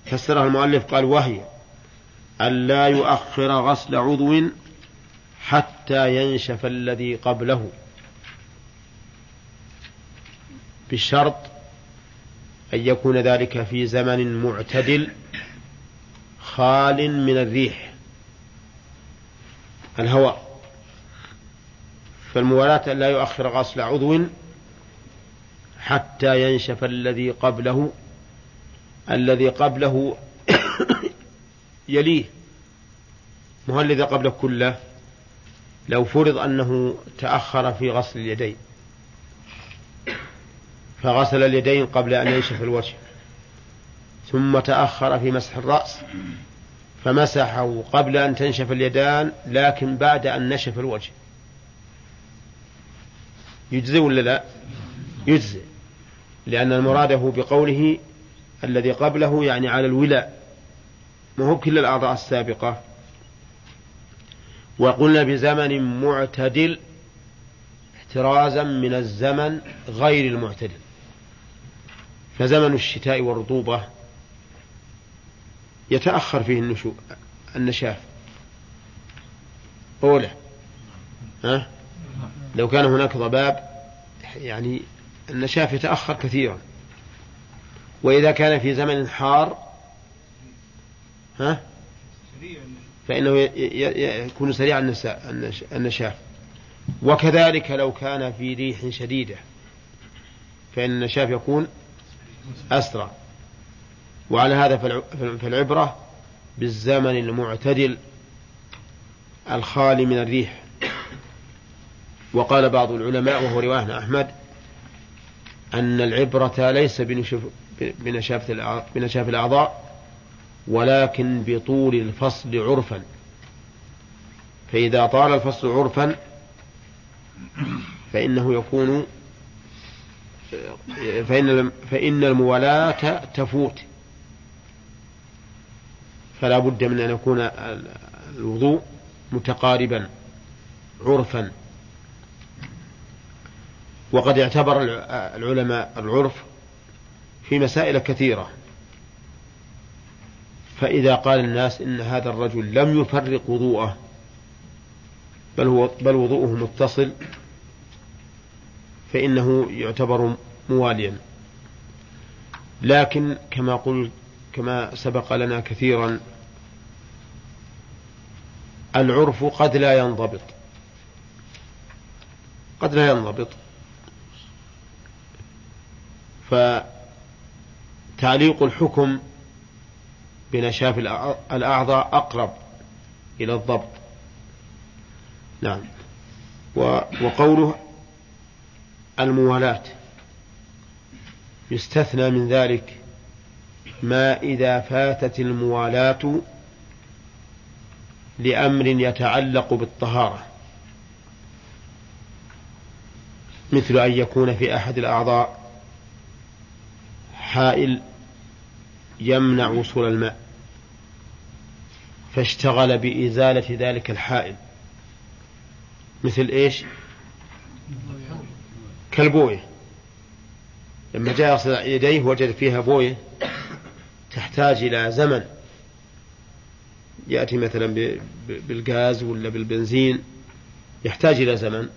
فسرها المؤلف قال وهي أن لا يؤخر غسل عضو حتى ينشف الذي قبله. بشرط أن يكون ذلك في زمن معتدل خال من الريح الهواء. فالموالاة لا يؤخر غسل عضو حتى ينشف الذي قبله الذي قبله يليه. ما الذي قبله كله؟ لو فرض أنه تأخر في غسل اليدين. فغسل اليدين قبل أن ينشف الوجه. ثم تأخر في مسح الرأس. فمسحه قبل أن تنشف اليدان لكن بعد أن نشف الوجه. يجزي ولا لا؟ يجزي. لأن المراد بقوله الذي قبله يعني على الولاء ما هو كل الأعضاء السابقة وقلنا بزمن معتدل احترازا من الزمن غير المعتدل فزمن الشتاء والرطوبة يتأخر فيه النشو النشاف أولى ها؟ لو كان هناك ضباب يعني النشاف يتأخر كثيرا. وإذا كان في زمن حار ها؟ فإنه يكون سريع النشاف وكذلك لو كان في ريح شديدة فإن النشاف يكون أسرع. وعلى هذا فالعبرة بالزمن المعتدل الخالي من الريح. وقال بعض العلماء وهو رواية أحمد أن العبرة ليس بنشاف الأعضاء ولكن بطول الفصل عرفا. فإذا طال الفصل عرفا فإنه يكون فإن فإن الموالاة تفوت. فلا بد من أن يكون الوضوء متقاربا عرفا. وقد اعتبر العلماء العرف في مسائل كثيرة. فإذا قال الناس إن هذا الرجل لم يفرق وضوءه بل هو بل وضوءه متصل فإنه يعتبر مواليا. لكن كما قلت كما سبق لنا كثيرا العرف قد لا ينضبط. قد لا ينضبط. فتعليق الحكم بنشاف الأعضاء أقرب إلى الضبط. نعم. وقوله الموالاة. يستثنى من ذلك ما إذا فاتت الموالاة لأمر يتعلق بالطهارة. مثل أن يكون في أحد الأعضاء حائل يمنع وصول الماء فاشتغل بإزالة ذلك الحائل. مثل إيش؟ كالبوية. لما جاء يغسل يديه وجد فيها بوية تحتاج إلى زمن. يأتي مثلا بالغاز ولا بالبنزين يحتاج إلى زمن.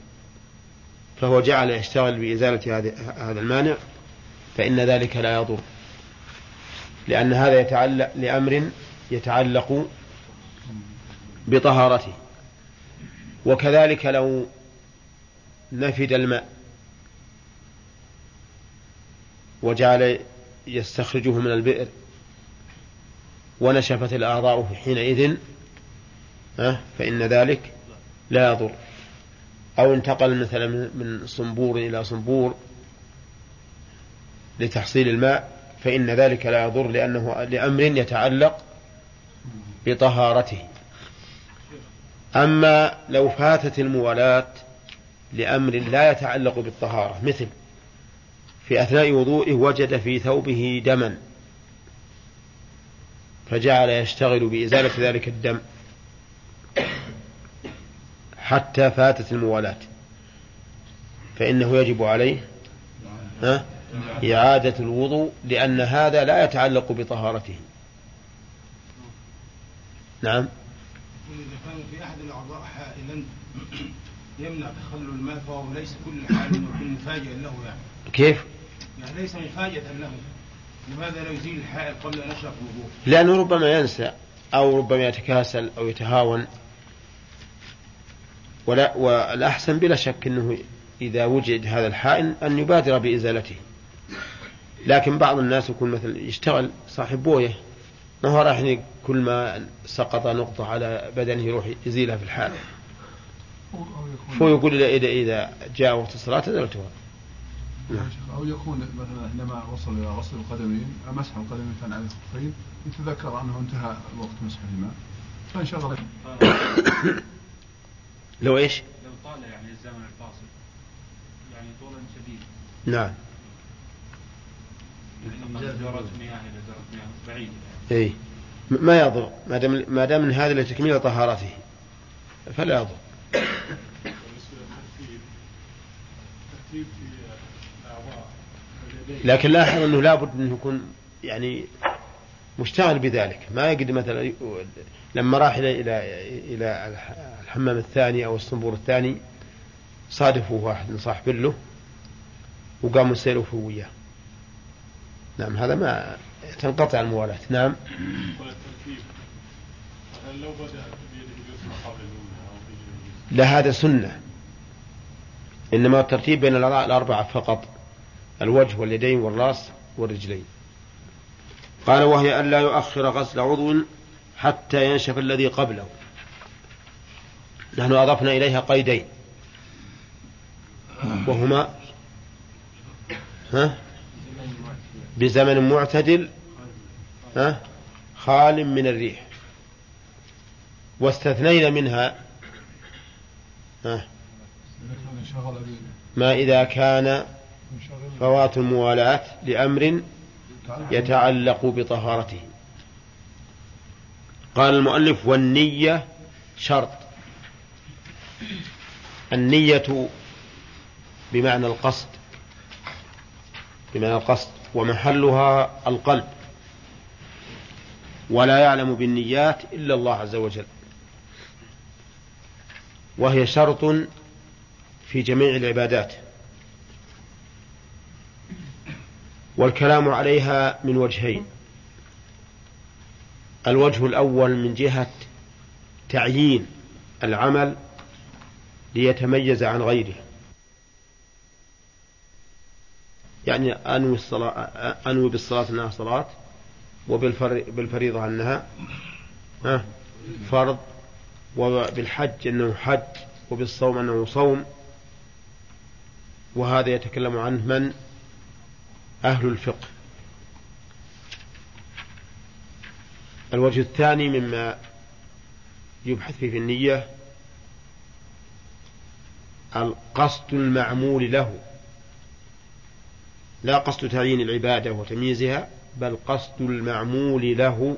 فهو جعل يشتغل بإزالة هذا المانع. فإن ذلك لا يضر. لأن هذا يتعلق لأمر يتعلق بطهارته. وكذلك لو نفد الماء وجعل يستخرجه من البئر ونشفت الأعضاء حينئذ فإن ذلك لا يضر. أو انتقل مثلا من صنبور إلى صنبور لتحصيل الماء فإن ذلك لا يضر لأنه لأمر يتعلق بطهارته. أما لو فاتت الموالاة لأمر لا يتعلق بالطهارة مثل في أثناء وضوئه وجد في ثوبه دما فجعل يشتغل بإزالة ذلك الدم حتى فاتت الموالاة فإنه يجب عليه ها؟ إعادة الوضوء لأن هذا لا يتعلق بطهارته. نعم. إذا كان في أحد الأعضاء حائلا يمنع تخلل الماء فهو ليس كل حال يكون مفاجئا له يعني. كيف؟ يعني ليس مفاجئا له. لماذا لا يزيل الحائل قبل أن يشرب الوضوء؟ لأنه ربما ينسى أو ربما يتكاسل أو يتهاون. ولا والأحسن بلا شك أنه إذا وجد هذا الحائل أن يبادر بإزالته. لكن بعض الناس يكون مثل يشتغل صاحب بويه ما هو راح كل ما سقط نقطة على بدنه يروح يزيلها في الحال فهو يقول إذا إذا إذا جاء وقت الصلاة أزلتها نعم. أو يكون مثلا عندما وصل إلى غسل القدمين مسح القدمين كان على الخفين يتذكر أنه انتهى وقت مسحهما فإن شاء الله لو إيش؟ لو طال يعني الزمن الفاصل يعني طولا شديدا نعم إيه. ما يضر. ما دام ما دام من هذا لتكميل طهارته. فلا يضر. لكن لاحظ إنه لابد إنه يكون يعني مشتغل بذلك. ما يقدر مثلا لما راح إلى إلى إلى الحمام الثاني أو الصنبور الثاني صادفه واحد صاحب له وقام يسيروا وياه. نعم هذا ما تنقطع الموالاة. نعم. لا هذا سنة. إنما الترتيب بين الأربعة فقط. الوجه واليدين والرأس والرجلين. قال وهي ألا يؤخر غسل عضو حتى ينشف الذي قبله. نحن أضفنا إليها قيدين. وهما؟ ها؟ بزمن معتدل خال من الريح واستثنينا منها ها ما إذا كان فوات الموالاة لأمر يتعلق بطهارته. قال المؤلف والنية شرط. النية بمعنى القصد بمعنى القصد. ومحلها القلب. ولا يعلم بالنيات إلا الله عز وجل. وهي شرط في جميع العبادات. والكلام عليها من وجهين. الوجه الأول من جهة تعيين العمل ليتميز عن غيره. يعني أنوي الصلاة أنوي بالصلاة أنها صلاة وبالفريضة أنها فرض وبالحج أنه حج وبالصوم أنه صوم. وهذا يتكلم عنه من؟ أهل الفقه. الوجه الثاني مما يبحث فيه في النية القصد المعمول له. لا قصد تعيين العبادة وتمييزها بل قصد المعمول له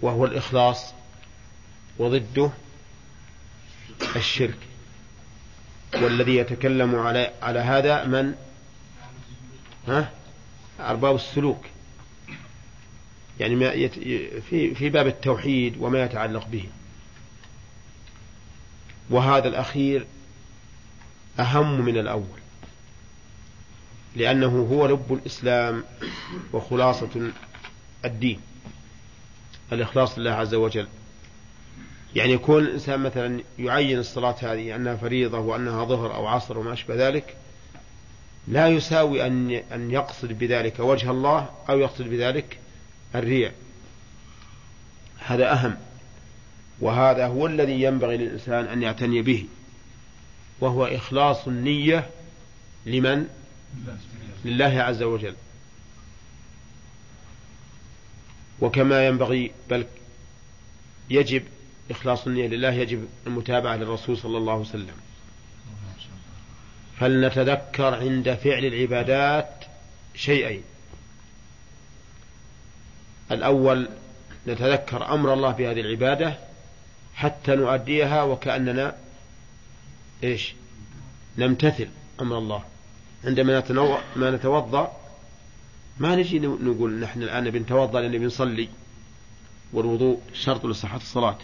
وهو الإخلاص وضده الشرك. والذي يتكلم على على هذا من؟ ها؟ أرباب السلوك. يعني ما يت في في باب التوحيد وما يتعلق به. وهذا الأخير أهم من الأول. لأنه هو لب الإسلام وخلاصة الدين. الإخلاص لله عز وجل. يعني يكون الإنسان مثلا يعين الصلاة هذه أنها فريضة وأنها ظهر أو عصر وما أشبه ذلك لا يساوي أن أن يقصد بذلك وجه الله أو يقصد بذلك الرياء هذا أهم. وهذا هو الذي ينبغي للإنسان أن يعتني به. وهو إخلاص النية لمن؟ لله عز وجل. وكما ينبغي بل يجب إخلاص النية لله يجب المتابعة للرسول صلى الله عليه وسلم. فلنتذكر عند فعل العبادات شيئين. الأول نتذكر أمر الله بهذه العبادة حتى نؤديها وكأننا إيش؟ نمتثل أمر الله. عندما ما نتوضأ ما نجي نقول نحن الآن بنتوضأ لأن بنصلي. والوضوء شرط لصحة الصلاة.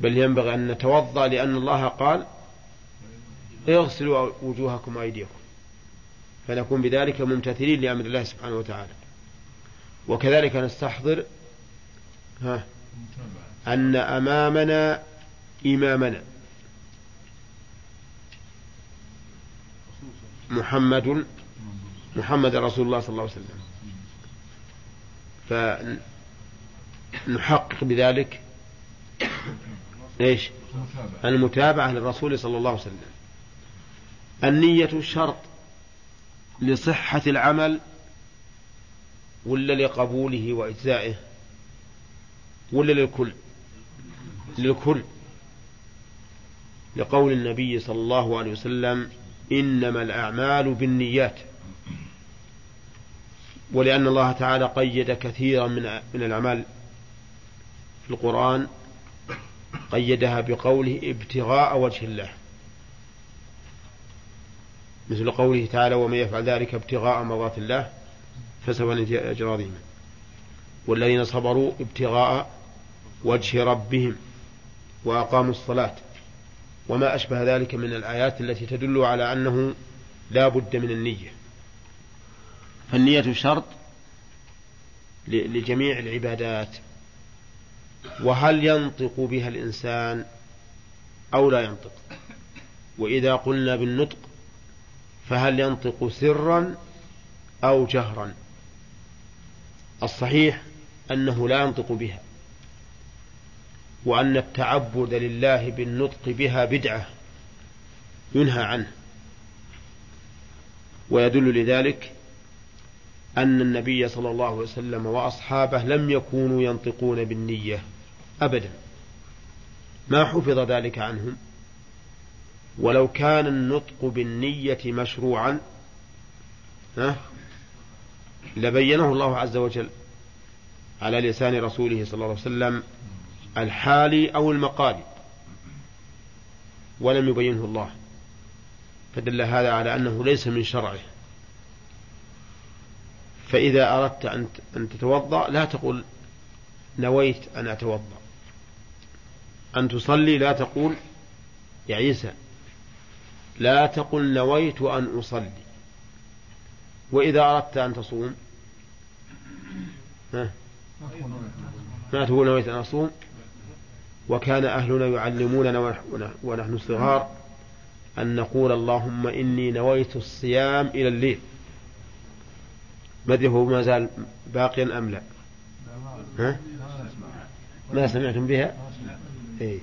بل ينبغي أن نتوضأ لأن الله قال اغسلوا وجوهكم وأيديكم. فنكون بذلك ممتثلين لأمر الله سبحانه وتعالى. وكذلك نستحضر ها أن أمامنا إمامنا. محمد محمد رسول الله صلى الله عليه وسلم. فنحقق بذلك إيش؟ المتابعة للرسول صلى الله عليه وسلم. النية شرط لصحة العمل ولا لقبوله وإجزائه ولا للكل؟ للكل. لقول النبي صلى الله عليه وسلم إنما الأعمال بالنيات. ولأن الله تعالى قيد كثيرا من من الأعمال في القرآن قيدها بقوله ابتغاء وجه الله. مثل قوله تعالى ومن يفعل ذلك ابتغاء مرضات الله فسوف نجزي أجر عظيما والذين صبروا ابتغاء وجه ربهم وأقاموا الصلاة. وما أشبه ذلك من الآيات التي تدل على أنه لا بد من النية. فالنية شرط لجميع العبادات. وهل ينطق بها الإنسان أو لا ينطق؟ وإذا قلنا بالنطق فهل ينطق سرا أو جهرا؟ الصحيح أنه لا ينطق بها. وأن التعبد لله بالنطق بها بدعة ينهى عنه. ويدل لذلك أن النبي صلى الله عليه وسلم وأصحابه لم يكونوا ينطقون بالنية أبدا. ما حفظ ذلك عنهم؟ ولو كان النطق بالنية مشروعا لبينه الله عز وجل على لسان رسوله صلى الله عليه وسلم الحالي أو المقالي. ولم يبينه الله. فدل هذا على أنه ليس من شرعه. فإذا أردت أن تتوضأ لا تقول نويت أن أتوضأ. أن تصلي لا تقول يا عيسى لا تقل نويت أن أصلي. وإذا أردت أن تصوم ما تقول نويت أن أصوم؟ وكان أهلنا يعلموننا ونحن صغار أن نقول اللهم إني نويت الصيام إلى الليل. ما أدري هو ما زال باقيا أم لا. ها؟ ما سمعتم بها؟ إيه؟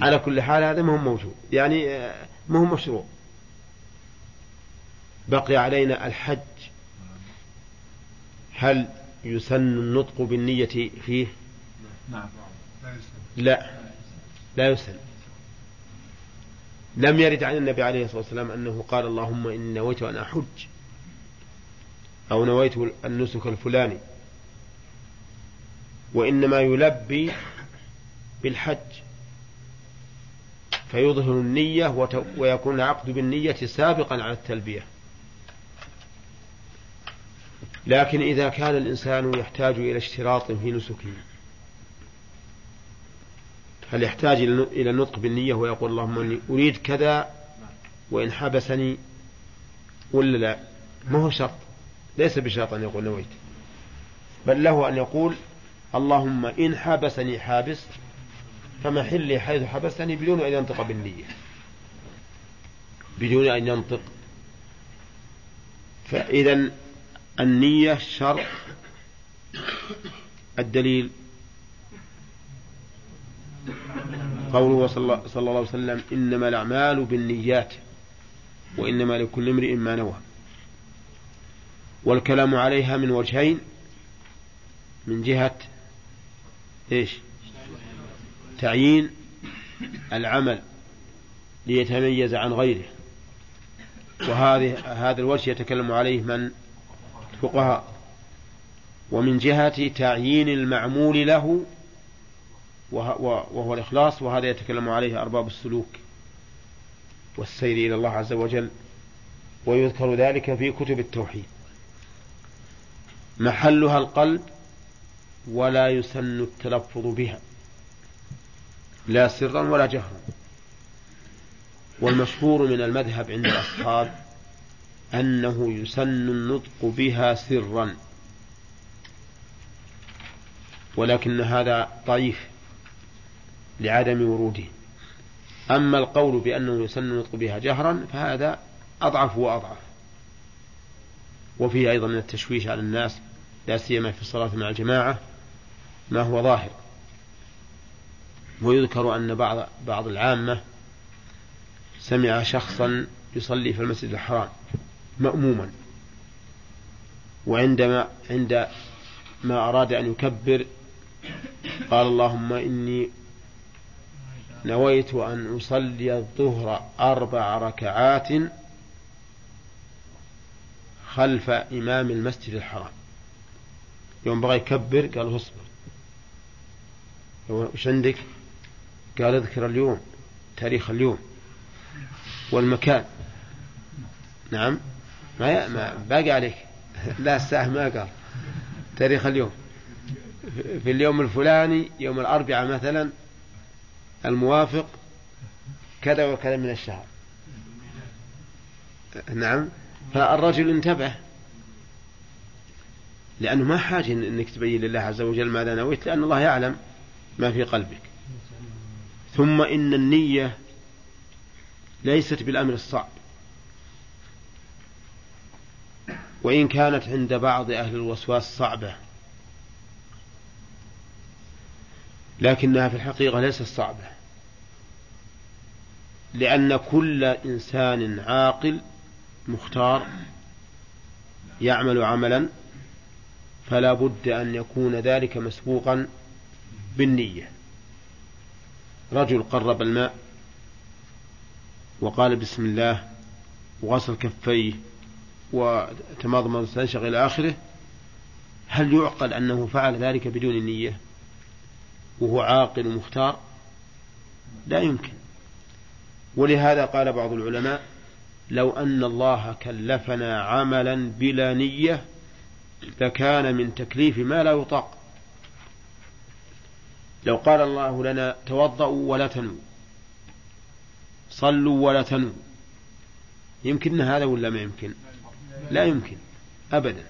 على كل حال هذا ما هو موجود. يعني ما هو مشروع. بقي علينا الحج. هل يسن النطق بالنية فيه؟ نعم. لا. لا يسن لم يرد عن النبي عليه الصلاة والسلام أنه قال اللهم إني نويت أن أحج أو نويت النسك الفلاني. وإنما يلبي بالحج. فيظهر النية ويكون العقد بالنية سابقا على التلبية. لكن إذا كان الإنسان يحتاج إلى اشتراط في نسكه هل يحتاج إلى النطق بالنية ويقول اللهم إني أريد كذا وإن حبسني ولا لا؟ ما هو شرط. ليس بشرط أن يقول نويت. بل له أن يقول اللهم إن حبسني حابس فمحلي حيث حبستني بدون أن ينطق بالنية. بدون أن ينطق. فإذا النية شرط. الدليل قوله صلى الله عليه وسلم إنما الأعمال بالنيات وإنما لكل امرئ ما نوى. والكلام عليها من وجهين من جهة إيش؟ تعيين العمل ليتميز عن غيره. وهذه هذا الوجه يتكلم عليه من؟ الفقهاء. ومن جهة تعيين المعمول له وهو الإخلاص وهذا يتكلم عليه أرباب السلوك والسير إلى الله عز وجل ويذكر ذلك في كتب التوحيد. محلها القلب ولا يسن التلفظ بها لا سرا ولا جهرا. والمشهور من المذهب عند الأصحاب أنه يسن النطق بها سرا ولكن هذا ضعيف. لعدم وروده. أما القول بأنه يسن النطق بها جهرا فهذا أضعف وأضعف. وفيه أيضا من التشويش على الناس لا سيما في الصلاة مع الجماعة ما هو ظاهر. ويذكر أن بعض بعض العامة سمع شخصا يصلي في المسجد الحرام مأموما. وعندما عند ما أراد أن يكبر قال اللهم إني نويت أن أصلي الظهر أربع ركعات خلف إمام المسجد الحرام. يوم بغى يكبر قال اصبر. وش عندك؟ قال اذكر اليوم تاريخ اليوم والمكان. نعم. ما, ما باقي عليك. لا الساعة ما قال. تاريخ اليوم. في اليوم الفلاني يوم الأربعاء مثلا الموافق كذا وكذا من الشهر. نعم. فالرجل انتبه. لأنه ما حاجة أنك تبين لله عز وجل ماذا نويت لأن الله يعلم ما في قلبك. ثم إن النية ليست بالأمر الصعب. وإن كانت عند بعض أهل الوسواس صعبة لكنها في الحقيقة ليست صعبة. لأن كل إنسان عاقل مختار يعمل عملا فلا بد أن يكون ذلك مسبوقا بالنية. رجل قرب الماء وقال بسم الله وغسل كفيه وتماضم واستنشق إلى آخره هل يعقل أنه فعل ذلك بدون نية وهو عاقل مختار لا يمكن. ولهذا قال بعض العلماء لو أن الله كلفنا عملا بلا نية لكان من تكليف ما لا يطاق. لو قال الله لنا توضأوا ولا تنووا صلوا ولا تنووا يمكن هذا ولا ما يمكن؟ لا يمكن أبدا.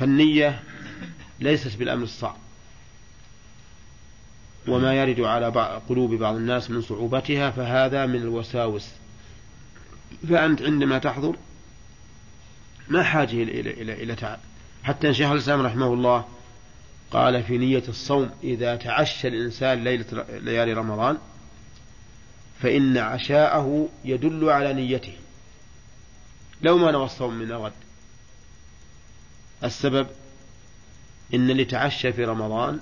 فالنية ليست بالأمر الصعب. وما يرد على قلوب بعض الناس من صعوبتها فهذا من الوساوس. فأنت عندما تحضر ما حاجة إلى إلى إلى, تعب. حتى شيخ الإسلام رحمه الله قال في نية الصوم إذا تعشى الإنسان ليلة ليالي رمضان فإن عشاءه يدل على نيته. لو ما نوى الصوم من الغد السبب إن اللي تعشى في رمضان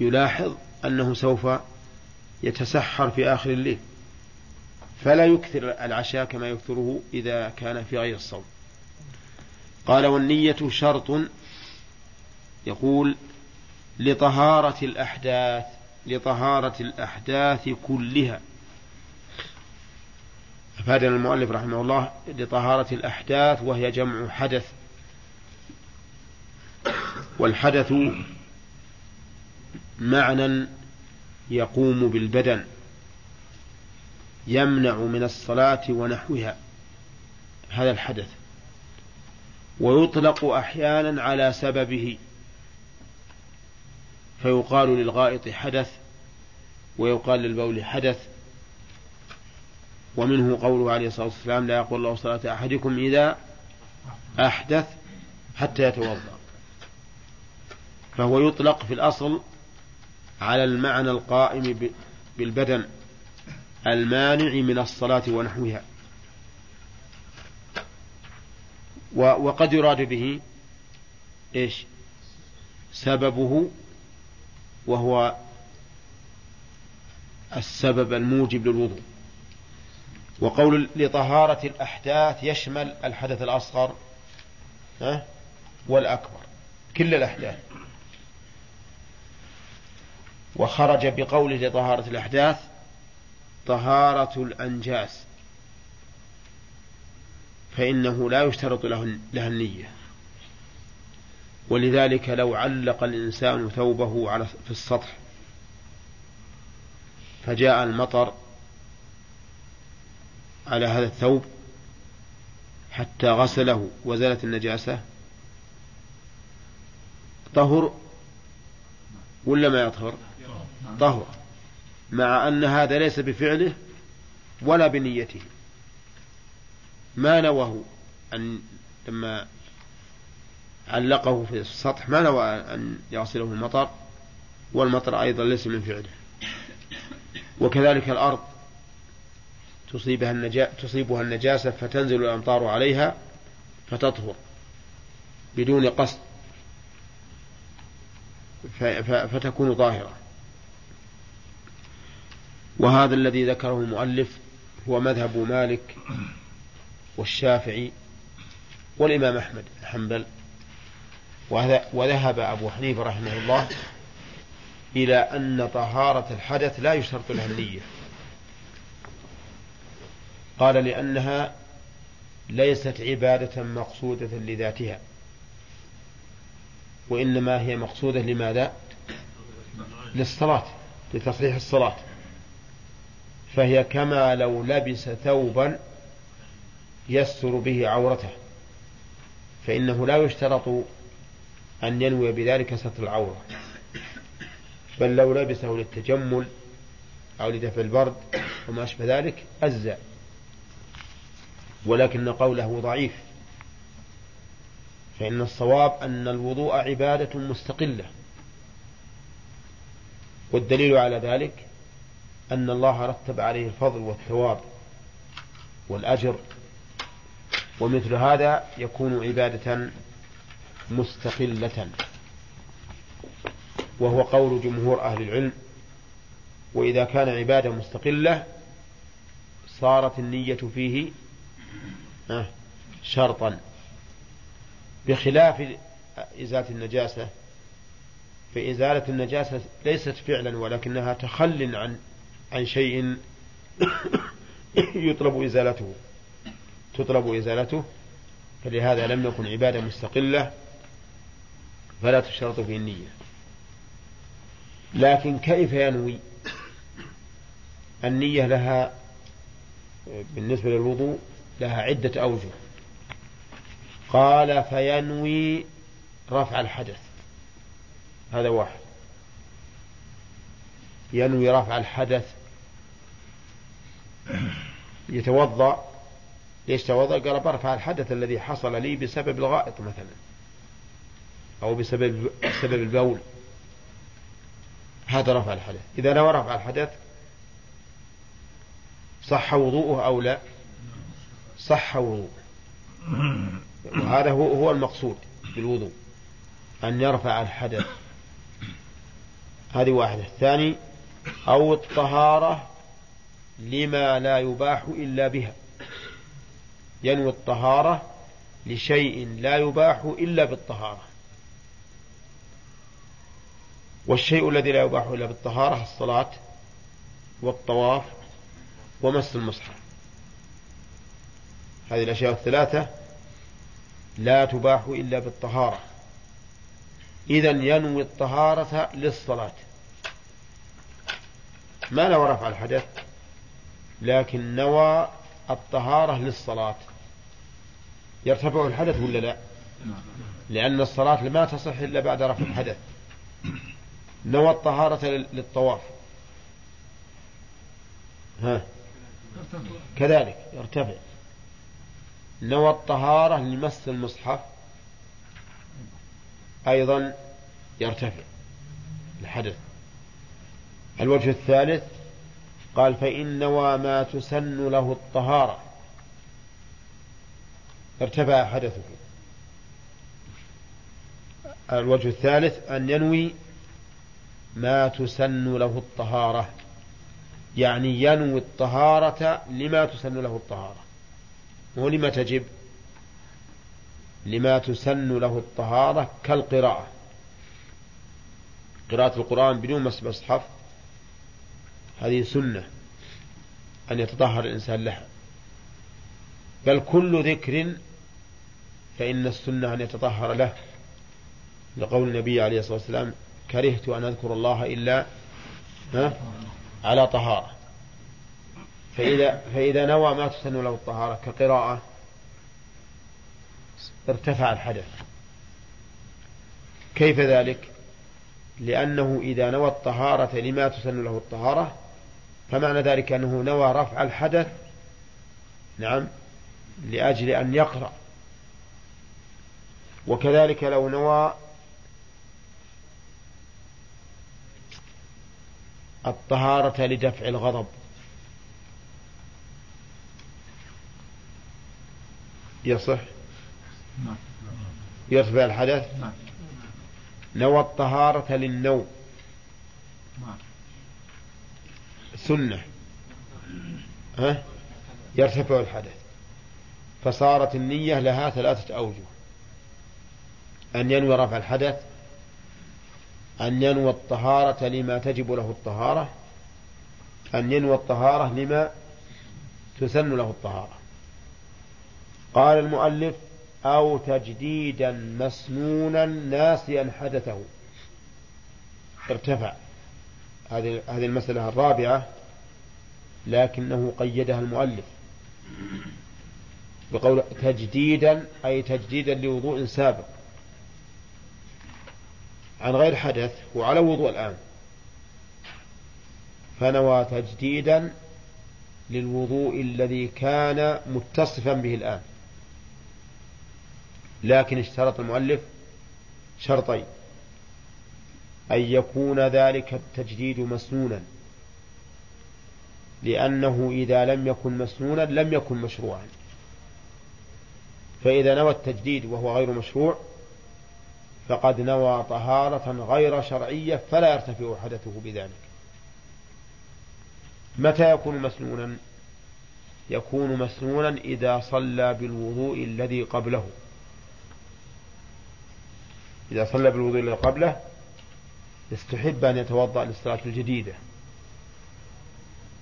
يلاحظ أنه سوف يتسحر في آخر الليل فلا يكثر العشاء كما يكثره إذا كان في غير الصوم. قال والنية شرط يقول لطهارة الأحداث لطهارة الأحداث كلها. أفادنا المؤلف رحمه الله لطهارة الأحداث وهي جمع حدث. والحدث معنى يقوم بالبدن يمنع من الصلاة ونحوها. هذا الحدث. ويطلق أحيانا على سببه. فيقال للغائط حدث ويقال للبول حدث. ومنه قوله عليه الصلاة والسلام لا يقول الله صلاة أحدكم إذا أحدث حتى يتوضأ. فهو يطلق في الأصل على المعنى القائم بالبدن المانع من الصلاة ونحوها. وقد يراد به إيش؟ سببه وهو السبب الموجب للوضوء. وقول لطهارة الأحداث يشمل الحدث الأصغر والأكبر. كل الأحداث. وخرج بقوله لطهارة الأحداث طهارة الأنجاس. فإنه لا يشترط له لها النية. ولذلك لو علق الإنسان ثوبه على في السطح فجاء المطر على هذا الثوب حتى غسله وزالت النجاسة. طهر ولا ما يطهر طهر. مع أن هذا ليس بفعله ولا بنيته. ما نواه أن لما علقه في السطح ما نوى أن يغسله المطر؟ والمطر أيضا ليس من فعله. وكذلك الأرض. تصيبها النجا تصيبها النجاسة فتنزل الأمطار عليها فتطهر بدون قصد. فتكون طاهرة وهذا الذي ذكره المؤلف هو مذهب مالك والشافعي والإمام أحمد بن حنبل. وذهب أبو حنيفة رحمه الله إلى أن طهارة الحدث لا يشترط لها النية. قال لأنها ليست عبادة مقصودة لذاتها. وإنما هي مقصودة لماذا؟ للصلاة لتصحيح الصلاة. فهي كما لو لبس ثوبا يستر به عورته فإنه لا يشترط أن ينوي بذلك ستر العورة. بل لو لبسه للتجمل أو لدفع البرد وما أشبه ذلك أجزأ. ولكن قوله ضعيف. فإن الصواب أن الوضوء عبادة مستقلة. والدليل على ذلك أن الله رتب عليه الفضل والثواب والأجر ومثل هذا يكون عبادة مستقلة وهو قول جمهور أهل العلم. وإذا كان عبادة مستقلة صارت النية فيه شرطا. بخلاف إزالة النجاسة فإزالة النجاسة ليست فعلا ولكنها تخل عن عن شيء يطلب إزالته. تطلب إزالته فلهذا لم يكن عبادة مستقلة فلا تشترط فيه النية. لكن كيف ينوي؟ النية لها بالنسبة للوضوء لها عدة أوجه. قال فينوي رفع الحدث. هذا واحد. ينوي رفع الحدث. يتوضأ. ليش توضأ؟ قال برفع الحدث الذي حصل لي بسبب الغائط مثلا. أو بسبب سبب البول. هذا رفع الحدث. إذا نوى رفع الحدث صح وضوءه أو لا؟ صح وضوءه. وهذا هو هو المقصود بالوضوء أن يرفع الحدث. هذه واحدة. الثاني أو الطهارة لما لا يباح إلا بها. ينوي الطهارة لشيء لا يباح إلا بالطهارة. والشيء الذي لا يباح إلا بالطهارة الصلاة والطواف ومس المصحف هذه الأشياء الثلاثة. لا تباح إلا بالطهارة. إذا ينوي الطهارة للصلاة. ما نوى رفع الحدث؟ لكن نوى الطهارة للصلاة. يرتفع الحدث ولا لا؟ لأن الصلاة ما تصح إلا بعد رفع الحدث. نوى الطهارة للطواف. ها؟ كذلك يرتفع. نوى الطهارة لمس المصحف أيضا يرتفع الحدث الوجه الثالث قال فإن نوى ما تسن له الطهارة. ارتفع حدثه. الوجه الثالث أن ينوي ما تسن له الطهارة. يعني ينوي الطهارة لما تسن له الطهارة. ولما تجب لما تسن له الطهارة كالقراءة. قراءة القرآن بدون مس مصحف هذه سنة أن يتطهر الإنسان لها. بل كل ذكر فإن السنة أن يتطهر له. لقول النبي عليه الصلاة والسلام كرهت أن أذكر الله إلا على طهارة. فإذا, فإذا نوى ما تسن له الطهارة كقراءة ارتفع الحدث. كيف ذلك؟ لأنه إذا نوى الطهارة لما تسن له الطهارة فمعنى ذلك أنه نوى رفع الحدث نعم لأجل أن يقرأ. وكذلك لو نوى الطهارة لدفع الغضب. يصح؟ نعم. يرفع الحدث؟ نعم. نوى الطهارة للنوم. نعم. سنة. ها؟ يرتفع الحدث. فصارت النية لها ثلاثة أوجه. أن ينوي رفع الحدث. أن ينوى الطهارة لما تجب له الطهارة. أن ينوى الطهارة لما تسن له الطهارة. قال المؤلف أو تجديدا مسنونا ناسيا حدثه. ارتفع. هذه المسألة الرابعة لكنه قيدها المؤلف. بقول تجديدا أي تجديدا لوضوء سابق. عن غير حدث وعلى وضوء الآن. فنوى تجديدا للوضوء الذي كان متصفا به الآن. لكن اشترط المؤلف شرطين. أن يكون ذلك التجديد مسنونا. لأنه إذا لم يكن مسنونا لم يكن مشروعا. فإذا نوى التجديد وهو غير مشروع فقد نوى طهارة غير شرعية فلا يرتفع حدثه بذلك. متى يكون مسنونا؟ يكون مسنونا إذا صلى بالوضوء الذي قبله. إذا صلى بالوضوء الذي قبله يستحب أن يتوضأ للصلاة الجديدة.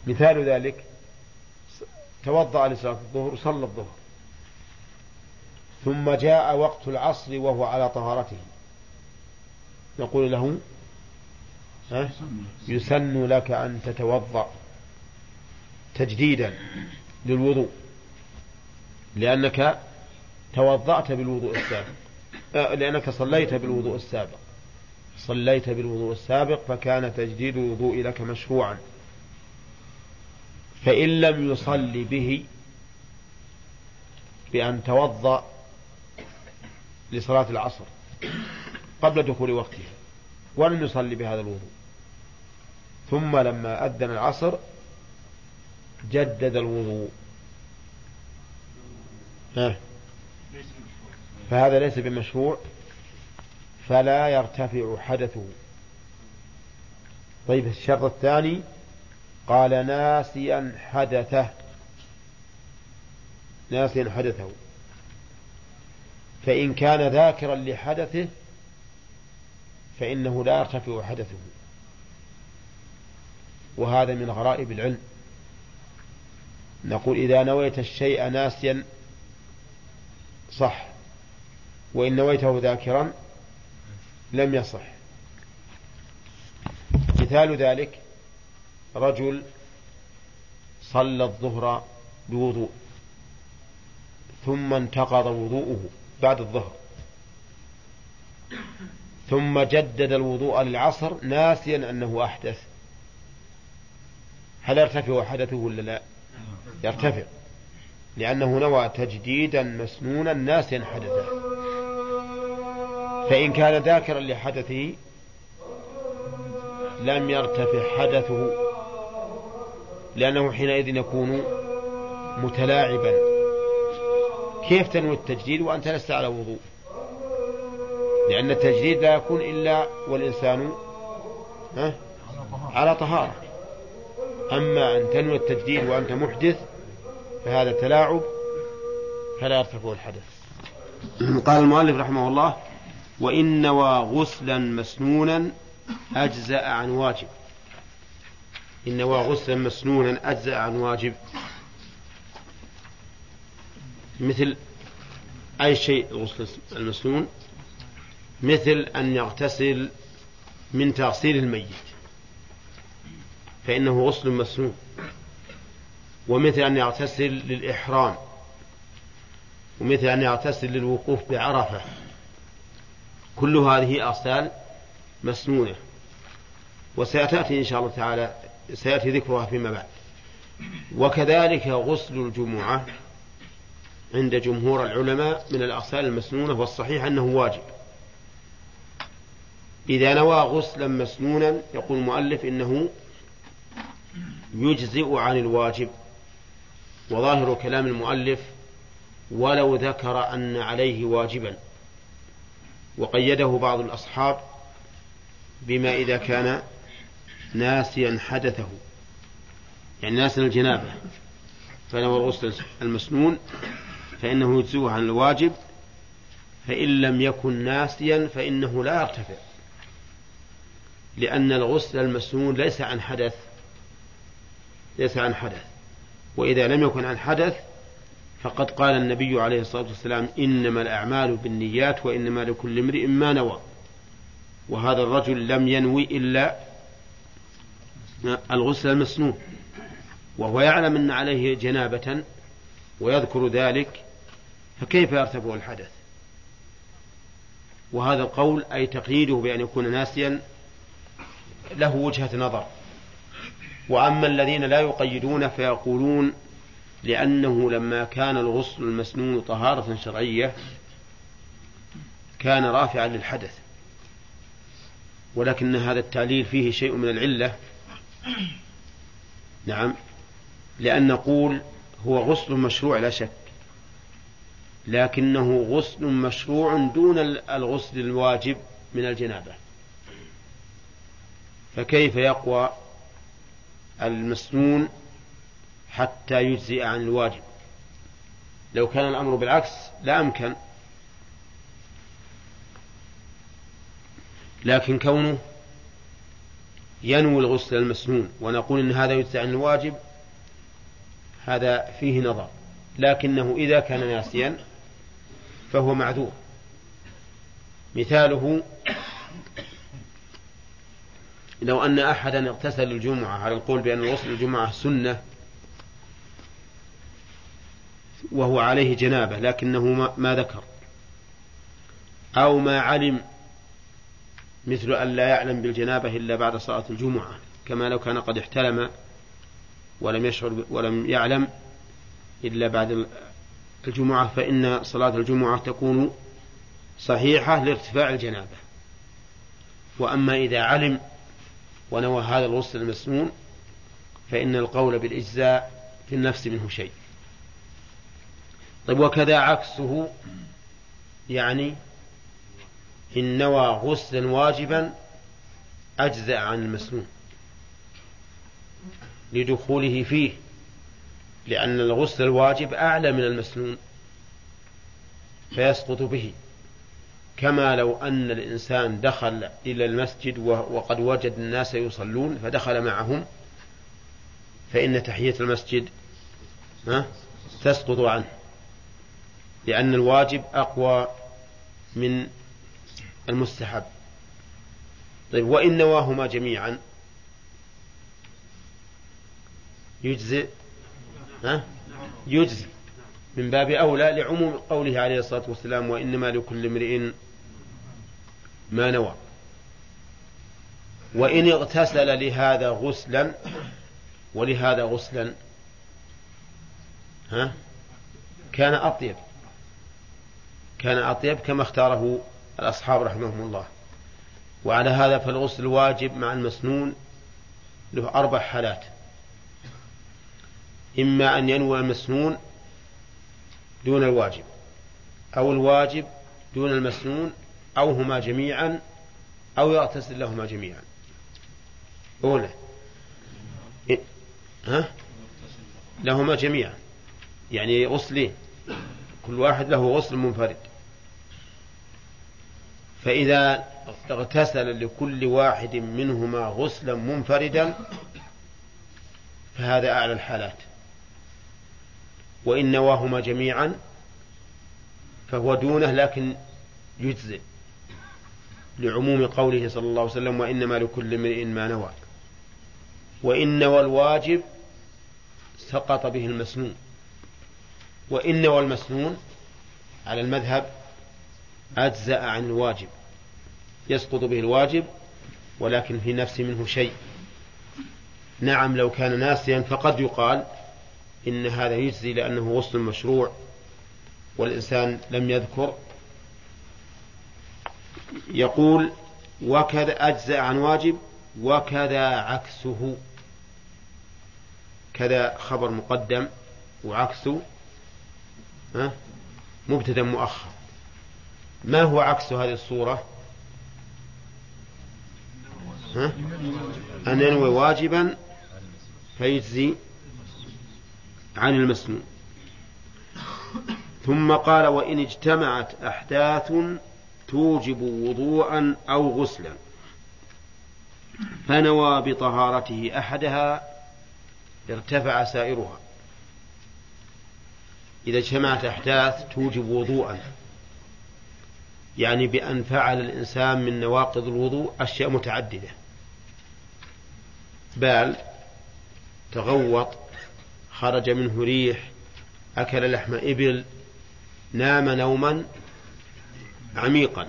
مثال ذلك توضأ لصلاة الظهر وصلى الظهر. ثم جاء وقت العصر وهو على طهارته. نقول له يسن لك أن تتوضأ تجديدا للوضوء لأنك توضأت بالوضوء السابق. لأنك صليت بالوضوء السابق. صليت بالوضوء السابق فكان تجديد الوضوء لك مشروعا. فإن لم يصلي به بأن توضأ لصلاة العصر قبل دخول وقتها ولم يصلي بهذا الوضوء. ثم لما أذن العصر جدد الوضوء. ها فهذا ليس بمشروع فلا يرتفع حدثه. طيب الشرط الثاني قال ناسيا حدثه. ناسيا حدثه. فإن كان ذاكرا لحدثه فإنه لا يرتفع حدثه. وهذا من غرائب العلم. نقول إذا نويت الشيء ناسيا صح. وإن نويته ذاكرا لم يصح. مثال ذلك رجل صلى الظهر بوضوء ثم انتقض وضوءه بعد الظهر ثم جدد الوضوء للعصر ناسيا أنه أحدث. هل يرتفع حدثه ولا لا؟ يرتفع. لأنه نوى تجديدا مسنونا ناسيا حدثه. فإن كان ذاكرا لحدثه لم يرتفع حدثه لأنه حينئذ يكون متلاعبا. كيف تنوي التجديد؟ وأنت لست على وضوء. لأن التجديد لا يكون إلا والإنسان على طهارة. أما أن تنوي التجديد وأنت محدث فهذا تلاعب فلا يرتفع الحدث. قال المؤلف رحمه الله وإن نوى غسلا مسنونا أجزأ عن واجب. إن نوى غسلا مسنونا أجزأ عن واجب. مثل أي شيء الغسل المسنون؟ مثل أن يغتسل من تغسيل الميت فإنه غسل مسنون. ومثل أن يغتسل للإحرام ومثل أن يغتسل للوقوف بعرفة. كل هذه أغسال مسنونة. وسيأتي إن شاء الله تعالى سيأتي ذكرها فيما بعد. وكذلك غسل الجمعة عند جمهور العلماء من الأغسال المسنونة والصحيح أنه واجب. إذا نوى غسلا مسنونا يقول المؤلف إنه يجزئ عن الواجب. وظاهر كلام المؤلف ولو ذكر أن عليه واجبا. وقيده بعض الأصحاب بما إذا كان ناسيا حدثه. يعني ناسيا الجنابة. فنوى الغسل المسنون فإنه يجزئه عن الواجب. فإن لم يكن ناسيا فإنه لا يرتفع. لأن الغسل المسنون ليس عن حدث. ليس عن حدث. وإذا لم يكن عن حدث فقد قال النبي عليه الصلاة والسلام إنما الأعمال بالنيات وإنما لكل امرئ ما نوى. وهذا الرجل لم ينوي إلا الغسل المسنون. وهو يعلم أن عليه جنابة ويذكر ذلك فكيف يرتفع الحدث؟ وهذا القول أي تقييده بأن يكون ناسيا له وجهة نظر. وأما الذين لا يقيدون فيقولون لأنه لما كان الغسل المسنون طهارة شرعية كان رافعا للحدث. ولكن هذا التعليل فيه شيء من العلة. نعم. لأن نقول هو غسل مشروع لا شك. لكنه غسل مشروع دون الغسل الواجب من الجنابة. فكيف يقوى المسنون حتى يجزئ عن الواجب. لو كان الأمر بالعكس لا أمكن. لكن كونه ينوي الغسل المسنون ونقول إن هذا يجزئ عن الواجب هذا فيه نظر. لكنه إذا كان ناسيا فهو معذور. مثاله لو أن أحدا اغتسل الجمعة على القول بأن الغسل الجمعة سنة وهو عليه جنابة لكنه ما ذكر. أو ما علم مثل أن لا يعلم بالجنابة إلا بعد صلاة الجمعة كما لو كان قد احتلم ولم يشعر ولم يعلم إلا بعد الجمعة فإن صلاة الجمعة تكون صحيحة لارتفاع الجنابة. وأما إذا علم ونوى هذا الغسل المسنون فإن القول بالإجزاء في النفس منه شيء. طيب وكذا عكسه يعني إن نوى غسلا واجبا أجزأ عن المسنون لدخوله فيه لأن الغسل الواجب أعلى من المسنون فيسقط به. كما لو أن الإنسان دخل إلى المسجد وقد وجد الناس يصلون فدخل معهم فإن تحية المسجد تسقط عنه. لأن الواجب أقوى من المستحب. طيب وإن نواهما جميعا يجزئ ها؟ يجزي من باب أولى لعموم قوله عليه الصلاة والسلام وإنما لكل امرئ ما نوى. وإن اغتسل لهذا غسلا ولهذا غسلا ها؟ كان أطيب. كان أطيب كما اختاره الأصحاب رحمهم الله. وعلى هذا فالغسل الواجب مع المسنون له أربع حالات. إما أن ينوي المسنون دون الواجب أو الواجب دون المسنون أو هما جميعا أو يغتسل لهما جميعا. أولى ها؟ لهما جميعا. يعني غسلين. كل واحد له غسل منفرد. فإذا اغتسل لكل واحد منهما غسلا منفردا فهذا أعلى الحالات. وإن نواهما جميعا فهو دونه لكن يجزئ لعموم قوله صلى الله عليه وسلم وإنما لكل امرئ ما نوى. وإن نوى الواجب سقط به المسنون. وإن نوى المسنون على المذهب أجزأ عن الواجب. يسقط به الواجب ولكن في نفس منه شيء. نعم لو كان ناسيا فقد يقال إن هذا يجزي لأنه غسل مشروع والإنسان لم يذكر. يقول وكذا أجزأ عن واجب وكذا عكسه. كذا خبر مقدم وعكسه مبتدا مؤخر. ما هو عكس هذه الصورة؟ أن ينوي واجبا فيجزي عن المسنون. ثم قال وإن اجتمعت أحداث توجب وضوءا أو غسلا. فنوى بطهارته أحدها ارتفع سائرها. إذا اجتمعت أحداث توجب وضوءا. يعني بأن فعل الإنسان من نواقض الوضوء أشياء متعددة. بال تغوط خرج منه ريح أكل لحم إبل نام نوما عميقا.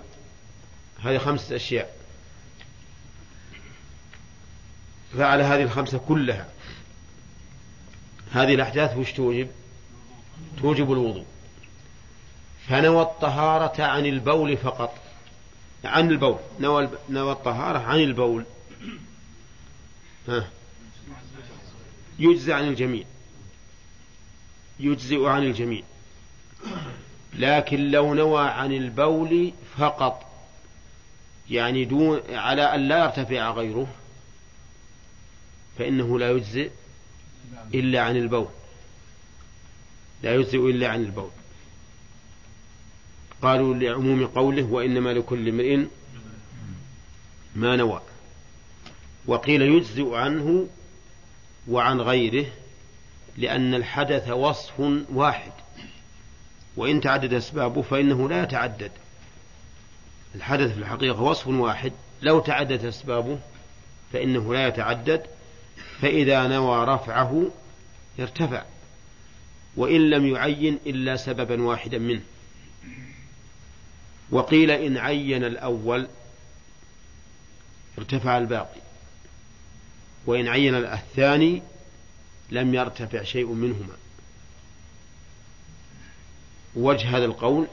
هذه خمسة أشياء. فعل هذه الخمسة كلها. هذه الأحداث وش توجب؟ توجب الوضوء. فنوى الطهارة عن البول فقط. عن البول. نوى نوى الطهارة عن البول. ها. يجزى عن الجميع. يجزئ عن الجميع. لكن لو نوى عن البول فقط يعني دون على أن لا يرتفع غيره فإنه لا يجزئ إلا عن البول. لا يجزئ إلا عن البول. قالوا لعموم قوله وإنما لكل امرئ ما نوى. وقيل يجزئ عنه وعن غيره لأن الحدث وصف واحد. وإن تعدد أسبابه فإنه لا يتعدد. الحدث في الحقيقة وصف واحد. لو تعدد أسبابه فإنه لا يتعدد. فإذا نوى رفعه ارتفع وإن لم يعين إلا سببا واحدا منه. وقيل إن عين الأول ارتفع الباقي وإن عين الثاني لم يرتفع شيء منهما. وجه هذا القول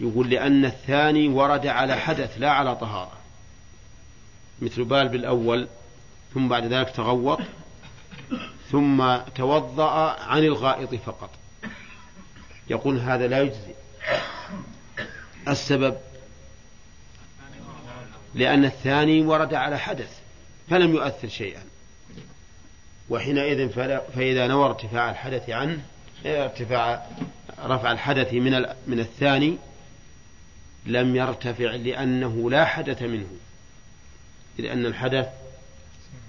يقول لأن الثاني ورد على حدث لا على طهارة مثل بال بالأول ثم بعد ذلك تغوط ثم توضأ عن الغائط فقط. يقول هذا لا يجزي. السبب؟ لأن الثاني ورد على حدث فلم يؤثر شيئا. وحينئذ فإذا نوى ارتفاع الحدث عنه ارتفاع رفع الحدث من من الثاني لم يرتفع لأنه لا حدث منه لأن الحدث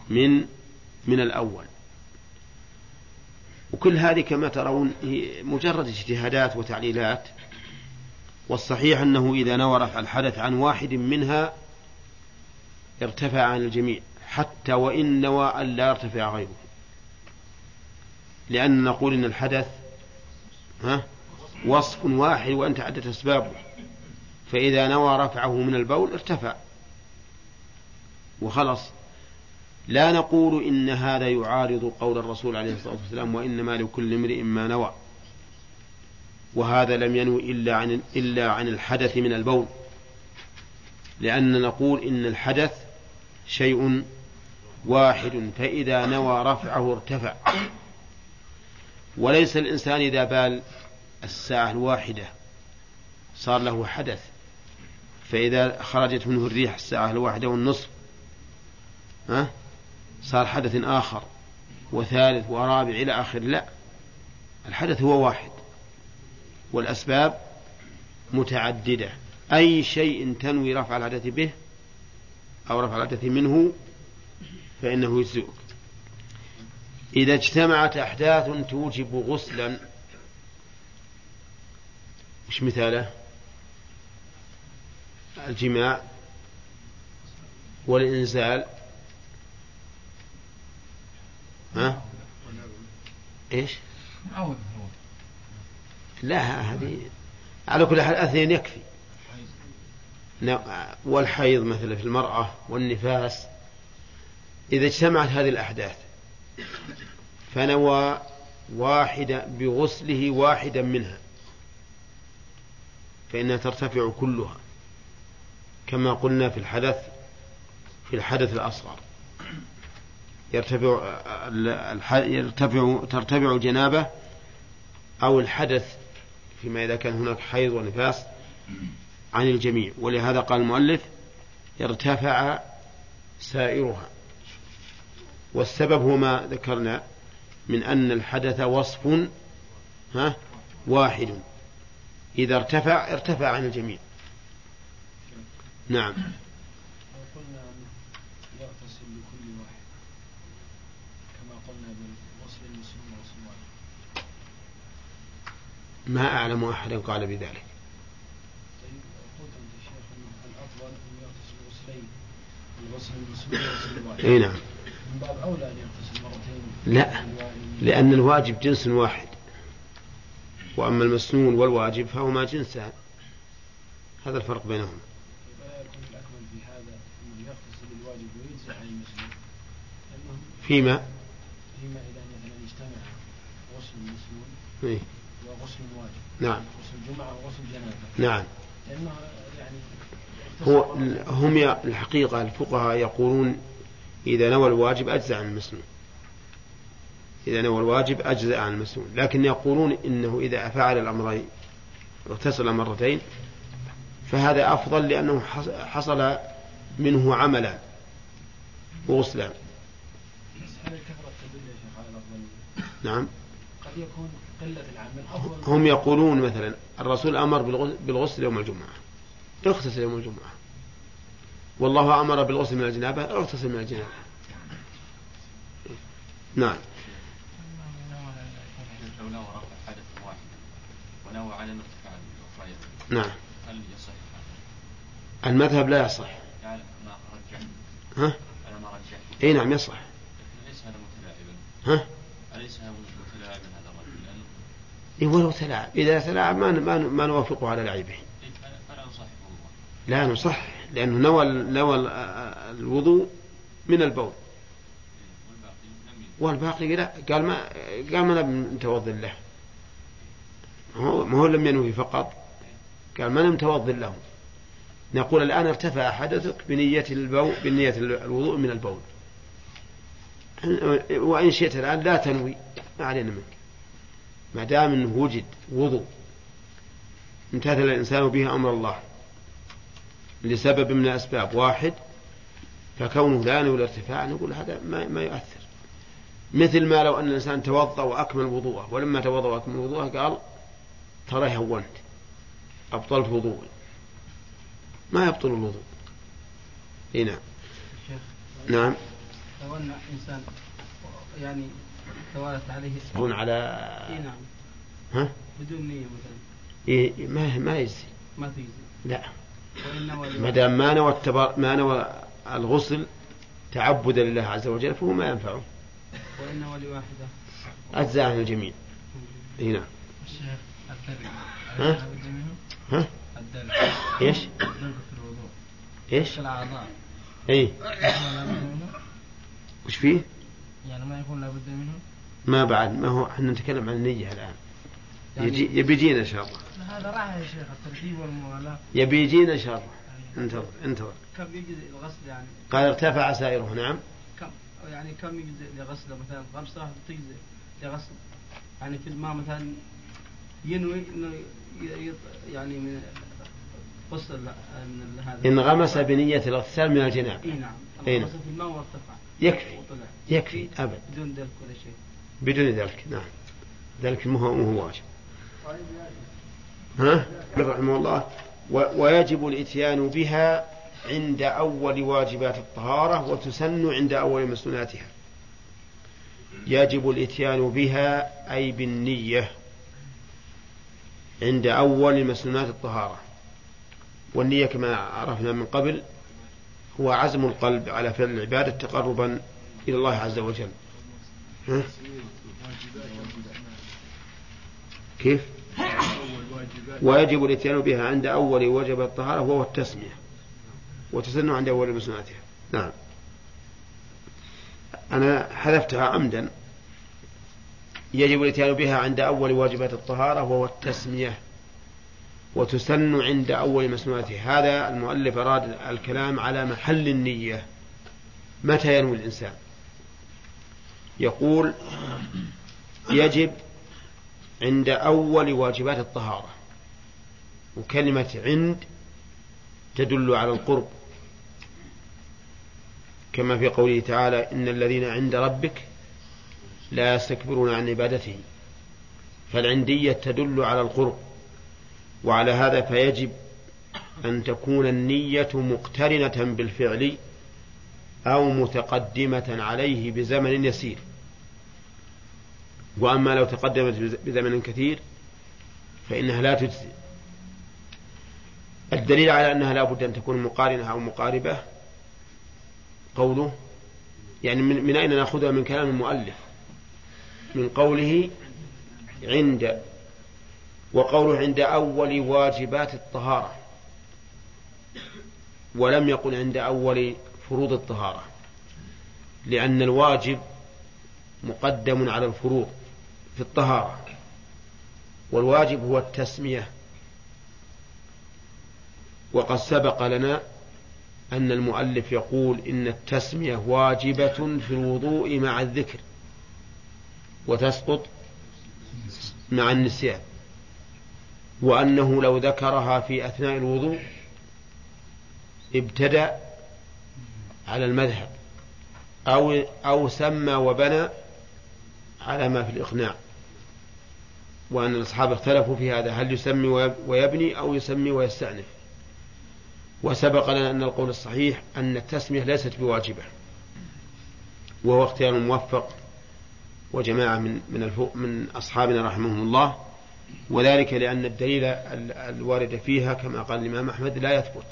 من من الأول. وكل هذه كما ترون هي مجرد اجتهادات وتعليلات والصحيح أنه إذا نوى رفع الحدث عن واحد منها ارتفع عن الجميع حتى وإن نوى أن لا يرتفع غيره. لأن نقول إن الحدث ها وصف واحد وأن تعدت أسبابه. فإذا نوى رفعه من البول ارتفع. وخلص لا نقول إن هذا يعارض قول الرسول عليه الصلاة والسلام وإنما لكل امرئ ما نوى. وهذا لم ينوي إلا عن إلا عن الحدث من البول. لأن نقول إن الحدث شيء واحد فإذا نوى رفعه ارتفع. وليس الإنسان إذا بال الساعة الواحدة صار له حدث فإذا خرجت منه الريح الساعة الواحدة والنصف ها؟ صار حدث آخر وثالث ورابع إلى آخر. لا الحدث هو واحد. والأسباب متعددة. أي شيء تنوي رفع الحدث به أو رفع الحدث منه فإنه يجزئك. إذا اجتمعت أحداث توجب غسلا وش مثاله؟ الجماع والإنزال. ها؟ إيش؟ لا هذه على كل حال أثنين يكفي. والحيض مثلا في المرأة والنفاس إذا اجتمعت هذه الأحداث فنوى واحدة بغسله واحدا منها فإنها ترتفع كلها كما قلنا في الحدث في الحدث الأصغر. يرتفع يرتفع ترتفع الجنابة أو الحدث فيما إذا كان هناك حيض ونفاس عن الجميع. ولهذا قال المؤلف ارتفع سائرها. والسبب هو ما ذكرنا من أن الحدث وصف ها واحد. إذا ارتفع ارتفع عن الجميع. نعم قلنا يغتسل لكل واحد كما قلنا بالغسل المسلم وغسل الواجب ما أعلم أحدا قال بذلك. إي نعم. من باب أولى أن يغتسل مرتين لا لأن الواجب جنس واحد. وأما المسنون والواجب فهما جنسان. هذا الفرق بينهما. فيما؟ فيما إذا مثلا اجتمع غسل المسنون؟ وغسل الواجب. نعم. غسل الجمعة وغسل الجنابة نعم. لأنه يعني هو هم الحقيقة الفقهاء يقولون إذا نوى الواجب أجزأ عن المسنون. إذا نوى الواجب أجزأ عن المسنون. لكن يقولون إنه إذا فعل الأمرين اغتسل مرتين فهذا أفضل لأنه حص- حصل منه عملا الأفضل؟ نعم. قد يكون هم يقولون مثلا الرسول أمر بالغسل- يوم الجمعة. اغتسل يوم الجمعة. والله أمر بالغسل من الجنابة اغتسل من الجنابة. نعم. نعم؟ المذهب لا يصح. ها؟ أنا ما رجحت اي نعم يصح ها أليس هذا متلاعبا هذا الرجل لأنه إيه ولو تلاعب إذا تلاعب ما ما ما نوافقه على لعبه. لا نصح لأنه نوى نوى ال- الوضوء من البول. والباقي لا قال ما قال ما نتوضا له. ما هو لم ينوي فقط. قال ما نتوضا له. نقول الآن ارتفع حدثك بنية البول بنية الوضوء من البول. وإن شئت الآن لا تنوي ما علينا منك. ما دام أنه وجد وضوء امتثل الإنسان به أمر الله لسبب من الأسباب. واحد فكونه لا ينوي الارتفاع نقول هذا ما, ما يؤثر. مثل ما لو أن الإنسان توضأ وأكمل وضوءه ولما توضأ وأكمل وضوءه قال ترى هونت أبطلت وضوءي. ما يبطل الوضوء. اي نعم. شيخ نعم. لو أن إنسان يعني توالت عليه يكون على إي نعم. ها؟ بدون نية مثلا. إيه ما ما يجزي. ما تجزي. لا. ما دام ما نوى. ما نوى الغسل تعبدا لله عز وجل فهو ما ينفعه. وإن نوى لواحدة. أجزاء عن الجميع. إي نعم. الشيخ الفرق. ها؟ ها؟ إيش؟ الدلك في الوضوء. إيش؟ الأعضاء. إي. وش فيه؟ يعني ما يكون لابد منه؟ ما بعد ما هو إحنا نتكلم عن النية الآن. يعني- يجي يبي يجينا إن شاء الله. هذا راح يا شيخ الترتيب والموالاة. يبي يجينا إن شاء الله. انتظر انتظر. كم يجزي الغسل يعني؟ قال ارتفع سائره نعم. كم؟ يعني كم يجزي لغسله مثلا؟ خمسة تجزي لغسل. يعني في الماء مثلا ينوي إنه يعني من غسل هذا. انغمس بنية الاغتسال من الجناب. إي نعم. إي نعم. في الماء وارتفع. يكفي. وطلع. يكفي أبد. بدون دلك ولا شيء. بدون ذلك نعم. ذلك مو هو واجب. ها؟ رحمه الله. و- ويجب الإتيان بها عند أول واجبات الطهارة وتسن عند أول مسنوناتها. يجب الإتيان بها أي بالنية عند أول مسنونات الطهارة. والنية كما عرفنا من قبل هو عزم القلب على فعل العبادة تقربا إلى الله عز وجل. ها؟ كيف؟ ويجب الاتيان بها عند أول وجب الطهارة وهو التسمية وتسن عند أول مسناتها نعم. أنا حذفتها عمدا. يجب الاتيان بها عند أول واجبات الطهارة وهو التسمية. وتسن عند أول مسنوناتها. هذا المؤلف أراد الكلام على محل النية. متى ينوي الإنسان؟ يقول يجب عند أول واجبات الطهارة وكلمة عند تدل على القرب. كما في قوله تعالى إن الذين عند ربك لا يستكبرون عن عبادته. فالعندية تدل على القرب. وعلى هذا فيجب أن تكون النية مقترنة بالفعل أو متقدمة عليه بزمن يسير. وأما لو تقدمت بزمن كثير فإنها لا تجزي. الدليل على أنها لا بد أن تكون مقارنة أو مقاربة قوله يعني من, من أين نأخذها؟ من كلام المؤلف. من قوله عند وقوله عند أول واجبات الطهارة ولم يقل عند أول فروض الطهارة لأن الواجب مقدم على الفروض. في الطهارة. والواجب هو التسمية. وقد سبق لنا أن المؤلف يقول إن التسمية واجبة في الوضوء مع الذكر وتسقط مع النسيان. وأنه لو ذكرها في أثناء الوضوء ابتدأ على المذهب أو أو سمى وبنى على ما في الإقناع. وأن الأصحاب اختلفوا في هذا هل يسمي ويبني أو يسمي ويستأنف. وسبق لنا أن القول الصحيح أن التسمية ليست بواجبة. وهو اختيار موفق وجماعة من من من أصحابنا رحمهم الله. وذلك لأن الدليل الوارد فيها كما قال الإمام أحمد لا يثبت.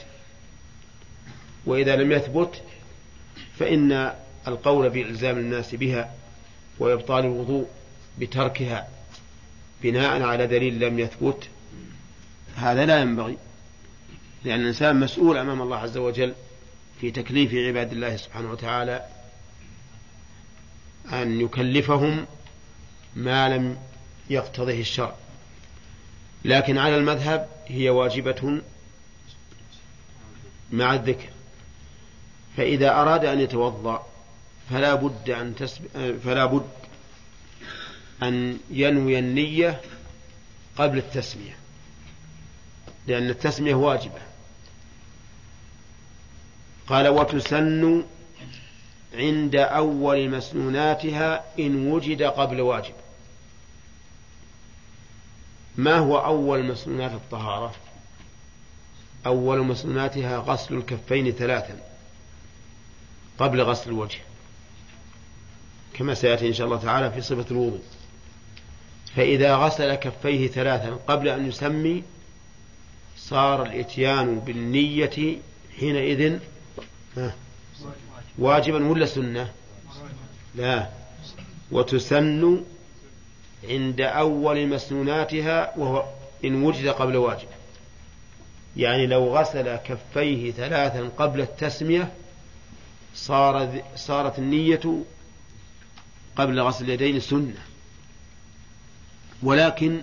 وإذا لم يثبت فإن القول بإلزام الناس بها وإبطال الوضوء بتركها بناء على دليل لم يثبت هذا لا ينبغي لأن الإنسان مسؤول أمام الله عز وجل في تكليف عباد الله سبحانه وتعالى أن يكلفهم ما لم يقتضه الشرع. لكن على المذهب هي واجبة مع الذكر فإذا أراد أن يتوضأ فلا بد أن تسب... فلا بد أن ينوي النية قبل التسمية لأن التسمية واجبة. قال وتسن عند أول مسنوناتها إن وجد قبل واجب. ما هو أول مسنونات الطهارة؟ أول مسنوناتها غسل الكفين ثلاثا قبل غسل الوجه. كما سيأتي إن شاء الله تعالى في صفة الوضوء. فإذا غسل كفيه ثلاثا قبل أن يسمي صار الإتيان بالنية حينئذ واجبا ولا سنة؟ لا. وتسن عند أول مسنوناتها وهو إن وجد قبل واجب. يعني لو غسل كفيه ثلاثا قبل التسمية صار صارت النية قبل غسل اليدين سنة. ولكن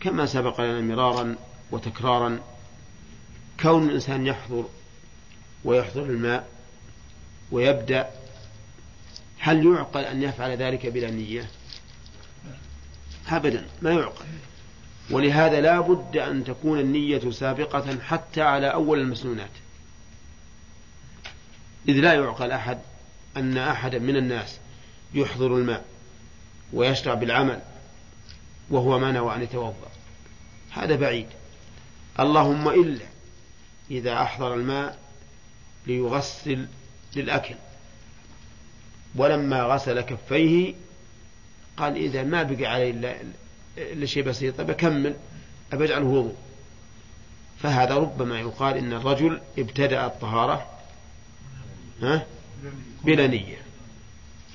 كما سبق لنا مرارا وتكرارا كون الإنسان يحضر ويحضر الماء ويبدأ هل يعقل أن يفعل ذلك بلا نية؟ أبدا ما يعقل. ولهذا لا بد أن تكون النية سابقة حتى على أول المسنونات. إذ لا يعقل أحد أن أحدا من الناس يحضر الماء ويشرع بالعمل وهو ما نوى أن يتوضأ. هذا بعيد. اللهم إلا إذا أحضر الماء ليغسل للأكل. ولما غسل كفيه قال إذا ما بقي علي إلا, شيء بسيط بكمل أبجعله وضوء. فهذا ربما يقال إن الرجل ابتدأ الطهارة ها؟ بلا نية.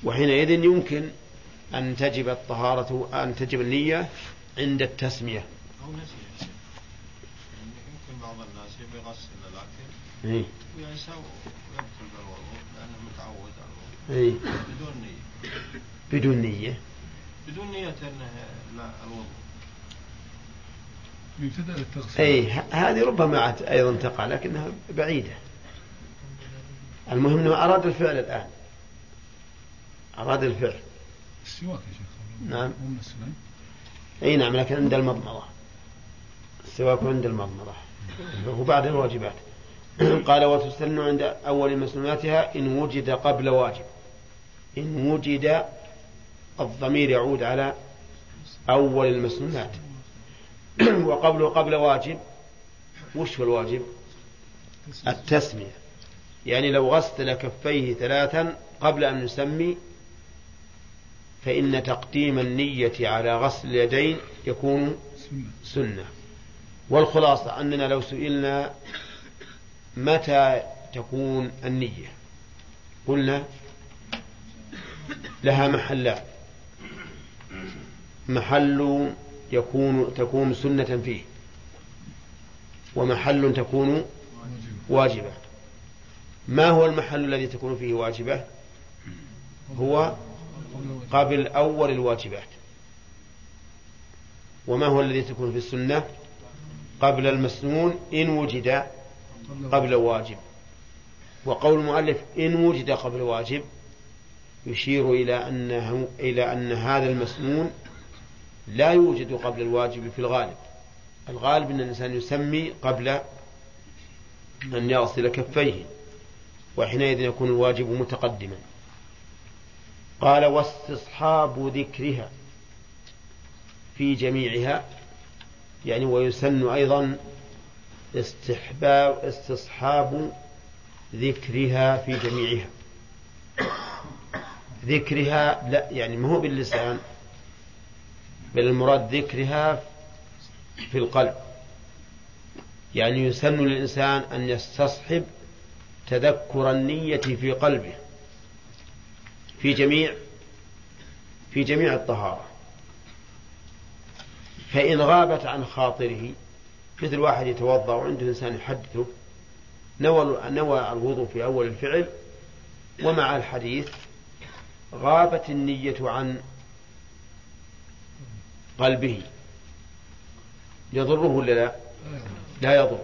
وحينئذ يمكن أن تجب الطهارة أن تجب النية عند التسمية. أو نسي يمكن بعض الناس يبي يغسل الأكل إيه؟ وينسى ويبطل بالوضوء لأنه متعود على إيه؟ الوضوء بدون نية. بدون نية. بدون نية أنه لا الوضوء. يبتدأ التغسيل أي ه- هذه ربما أيضا تقع لكنها بعيدة. المهم أنه أراد الفعل الآن. أراد الفعل. السواك يا شيخ نعم. مو من السنن أي نعم لكن عند المضمضة. السواك عند المضمضة. هو بعد الواجبات. قال وتسن عند أول مسنوناتها إن وجد قبل واجب. إن وجد الضمير يعود على أول المسنونات وقبله قبل واجب وش هو الواجب؟ التسمية. يعني لو غسل كفيه ثلاثا قبل أن يسمي فإن تقديم النية على غسل اليدين يكون سنة. والخلاصة أننا لو سئلنا متى تكون النية قلنا لها محلان محل يكون تكون سنة فيه ومحل تكون واجب واجبة. ما هو المحل الذي تكون فيه واجبة؟ هو قبل أول الواجبات. وما هو الذي تكون في السنة؟ قبل المسنون إن وجد قبل واجب. وقول المؤلف إن وجد قبل واجب يشير إلى أنه إلى أن هذا المسنون لا يوجد قبل الواجب في الغالب. الغالب أن الإنسان يسمي قبل أن يغسل كفيه وحينئذ يكون الواجب متقدما. قال واستصحاب ذكرها في جميعها يعني ويسن أيضا استحباب استصحاب ذكرها في جميعها. ذكرها لا يعني ما هو باللسان بل المراد ذكرها في القلب. يعني يسن للإنسان أن يستصحب تذكر النية في قلبه. في جميع في جميع الطهارة. فإن غابت عن خاطره مثل واحد يتوضأ وعنده إنسان يحدثه نوى نوى الوضوء في أول الفعل ومع الحديث غابت النية عن قلبه. يضره ولا لا؟ لا يضر.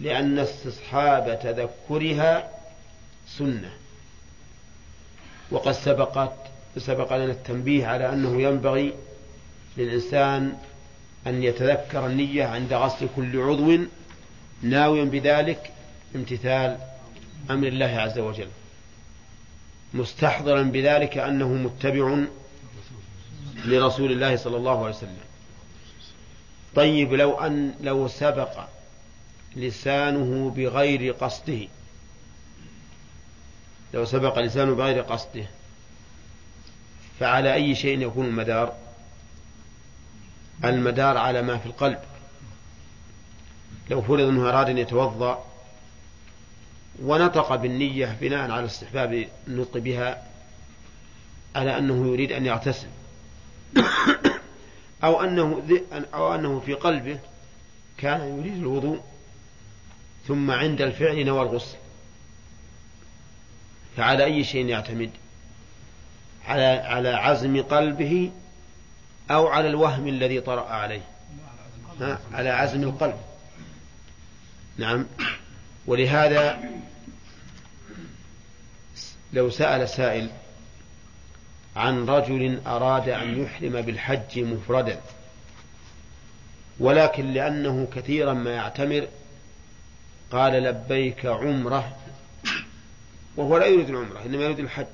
لأن استصحاب تذكرها سنة. وقد سبقت سبق لنا التنبيه على أنه ينبغي للإنسان أن يتذكر النية عند غسل كل عضو ناويا بذلك امتثال أمر الله عز وجل. مستحضرا بذلك أنه متبع لرسول الله صلى الله عليه وسلم. طيب لو أن لو سبق لسانه بغير قصده لو سبق لسانه بغير قصده فعلى أي شيء يكون المدار؟ المدار على ما في القلب. لو فرض أنه أراد أن يتوضأ ونطق بالنية بناء على استحباب النطق بها على أنه يريد أن يغتسل أو أنه أو أنه في قلبه كان يريد الوضوء ثم عند الفعل نوى الغسل. فعلى أي شيء يعتمد؟ على على عزم قلبه أو على الوهم الذي طرأ عليه؟ ها؟ على عزم القلب. نعم. ولهذا لو سأل سائل عن رجل أراد أن يحرم بالحج مفردا ولكن لأنه كثيرا ما يعتمر قال لبيك عمرة وهو لا يريد العمرة إنما يريد الحج.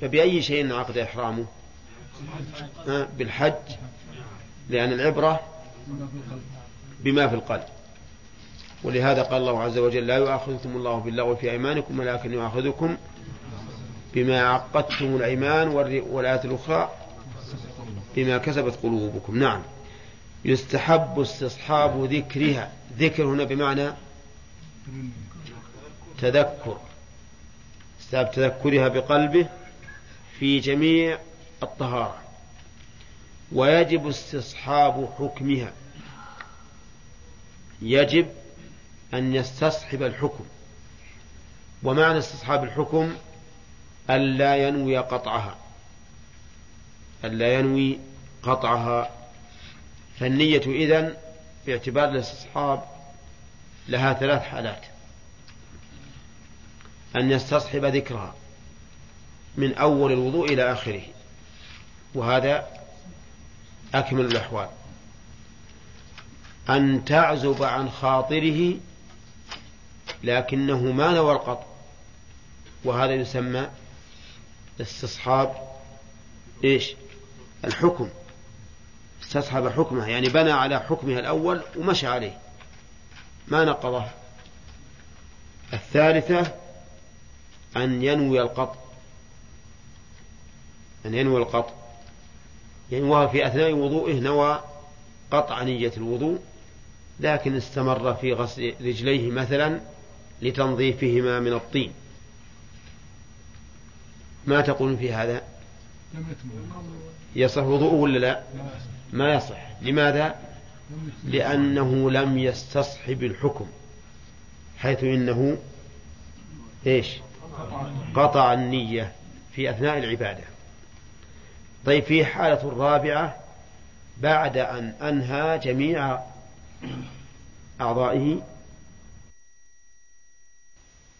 فبأي شيء عقد إحرامه؟ بالحج لأن العبرة بما في القلب. ولهذا قال الله عز وجل لا يؤاخذكم الله باللغو في أيمانكم ولكن يؤاخذكم بما عقدتم الأيمان والآيات الأخرى بما كسبت قلوبكم. نعم. يستحب استصحاب ذكرها. ذكر هنا بمعنى تذكر استحب تذكرها بقلبه في جميع الطهارة ويجب استصحاب حكمها يجب أن يستصحب الحكم ومعنى استصحاب الحكم ألا ينوي قطعها ألا ينوي قطعها فالنية إذن باعتبار الاستصحاب لها ثلاث حالات. أن يستصحب ذكرها من أول الوضوء إلى آخره. وهذا أكمل الأحوال. أن تعزب عن خاطره لكنه ما نوى القطع. وهذا يسمى استصحاب إيش؟ الحكم. استصحب حكمه يعني بنى على حكمها الأول ومشى عليه. ما نقضه الثالثة أن ينوي القطع. أن ينوي القطع. يعني في أثناء وضوئه نوى قطع نية الوضوء لكن استمر في غسل رجليه مثلا لتنظيفهما من الطين. ما تقول في هذا؟ يصح وضوءه ولا لا؟ ما يصح. لماذا؟ لأنه لم يستصحب الحكم حيث إنه إيش؟ قطع النية في أثناء العبادة. طيب في حالة رابعة بعد أن أنهى جميع أعضائه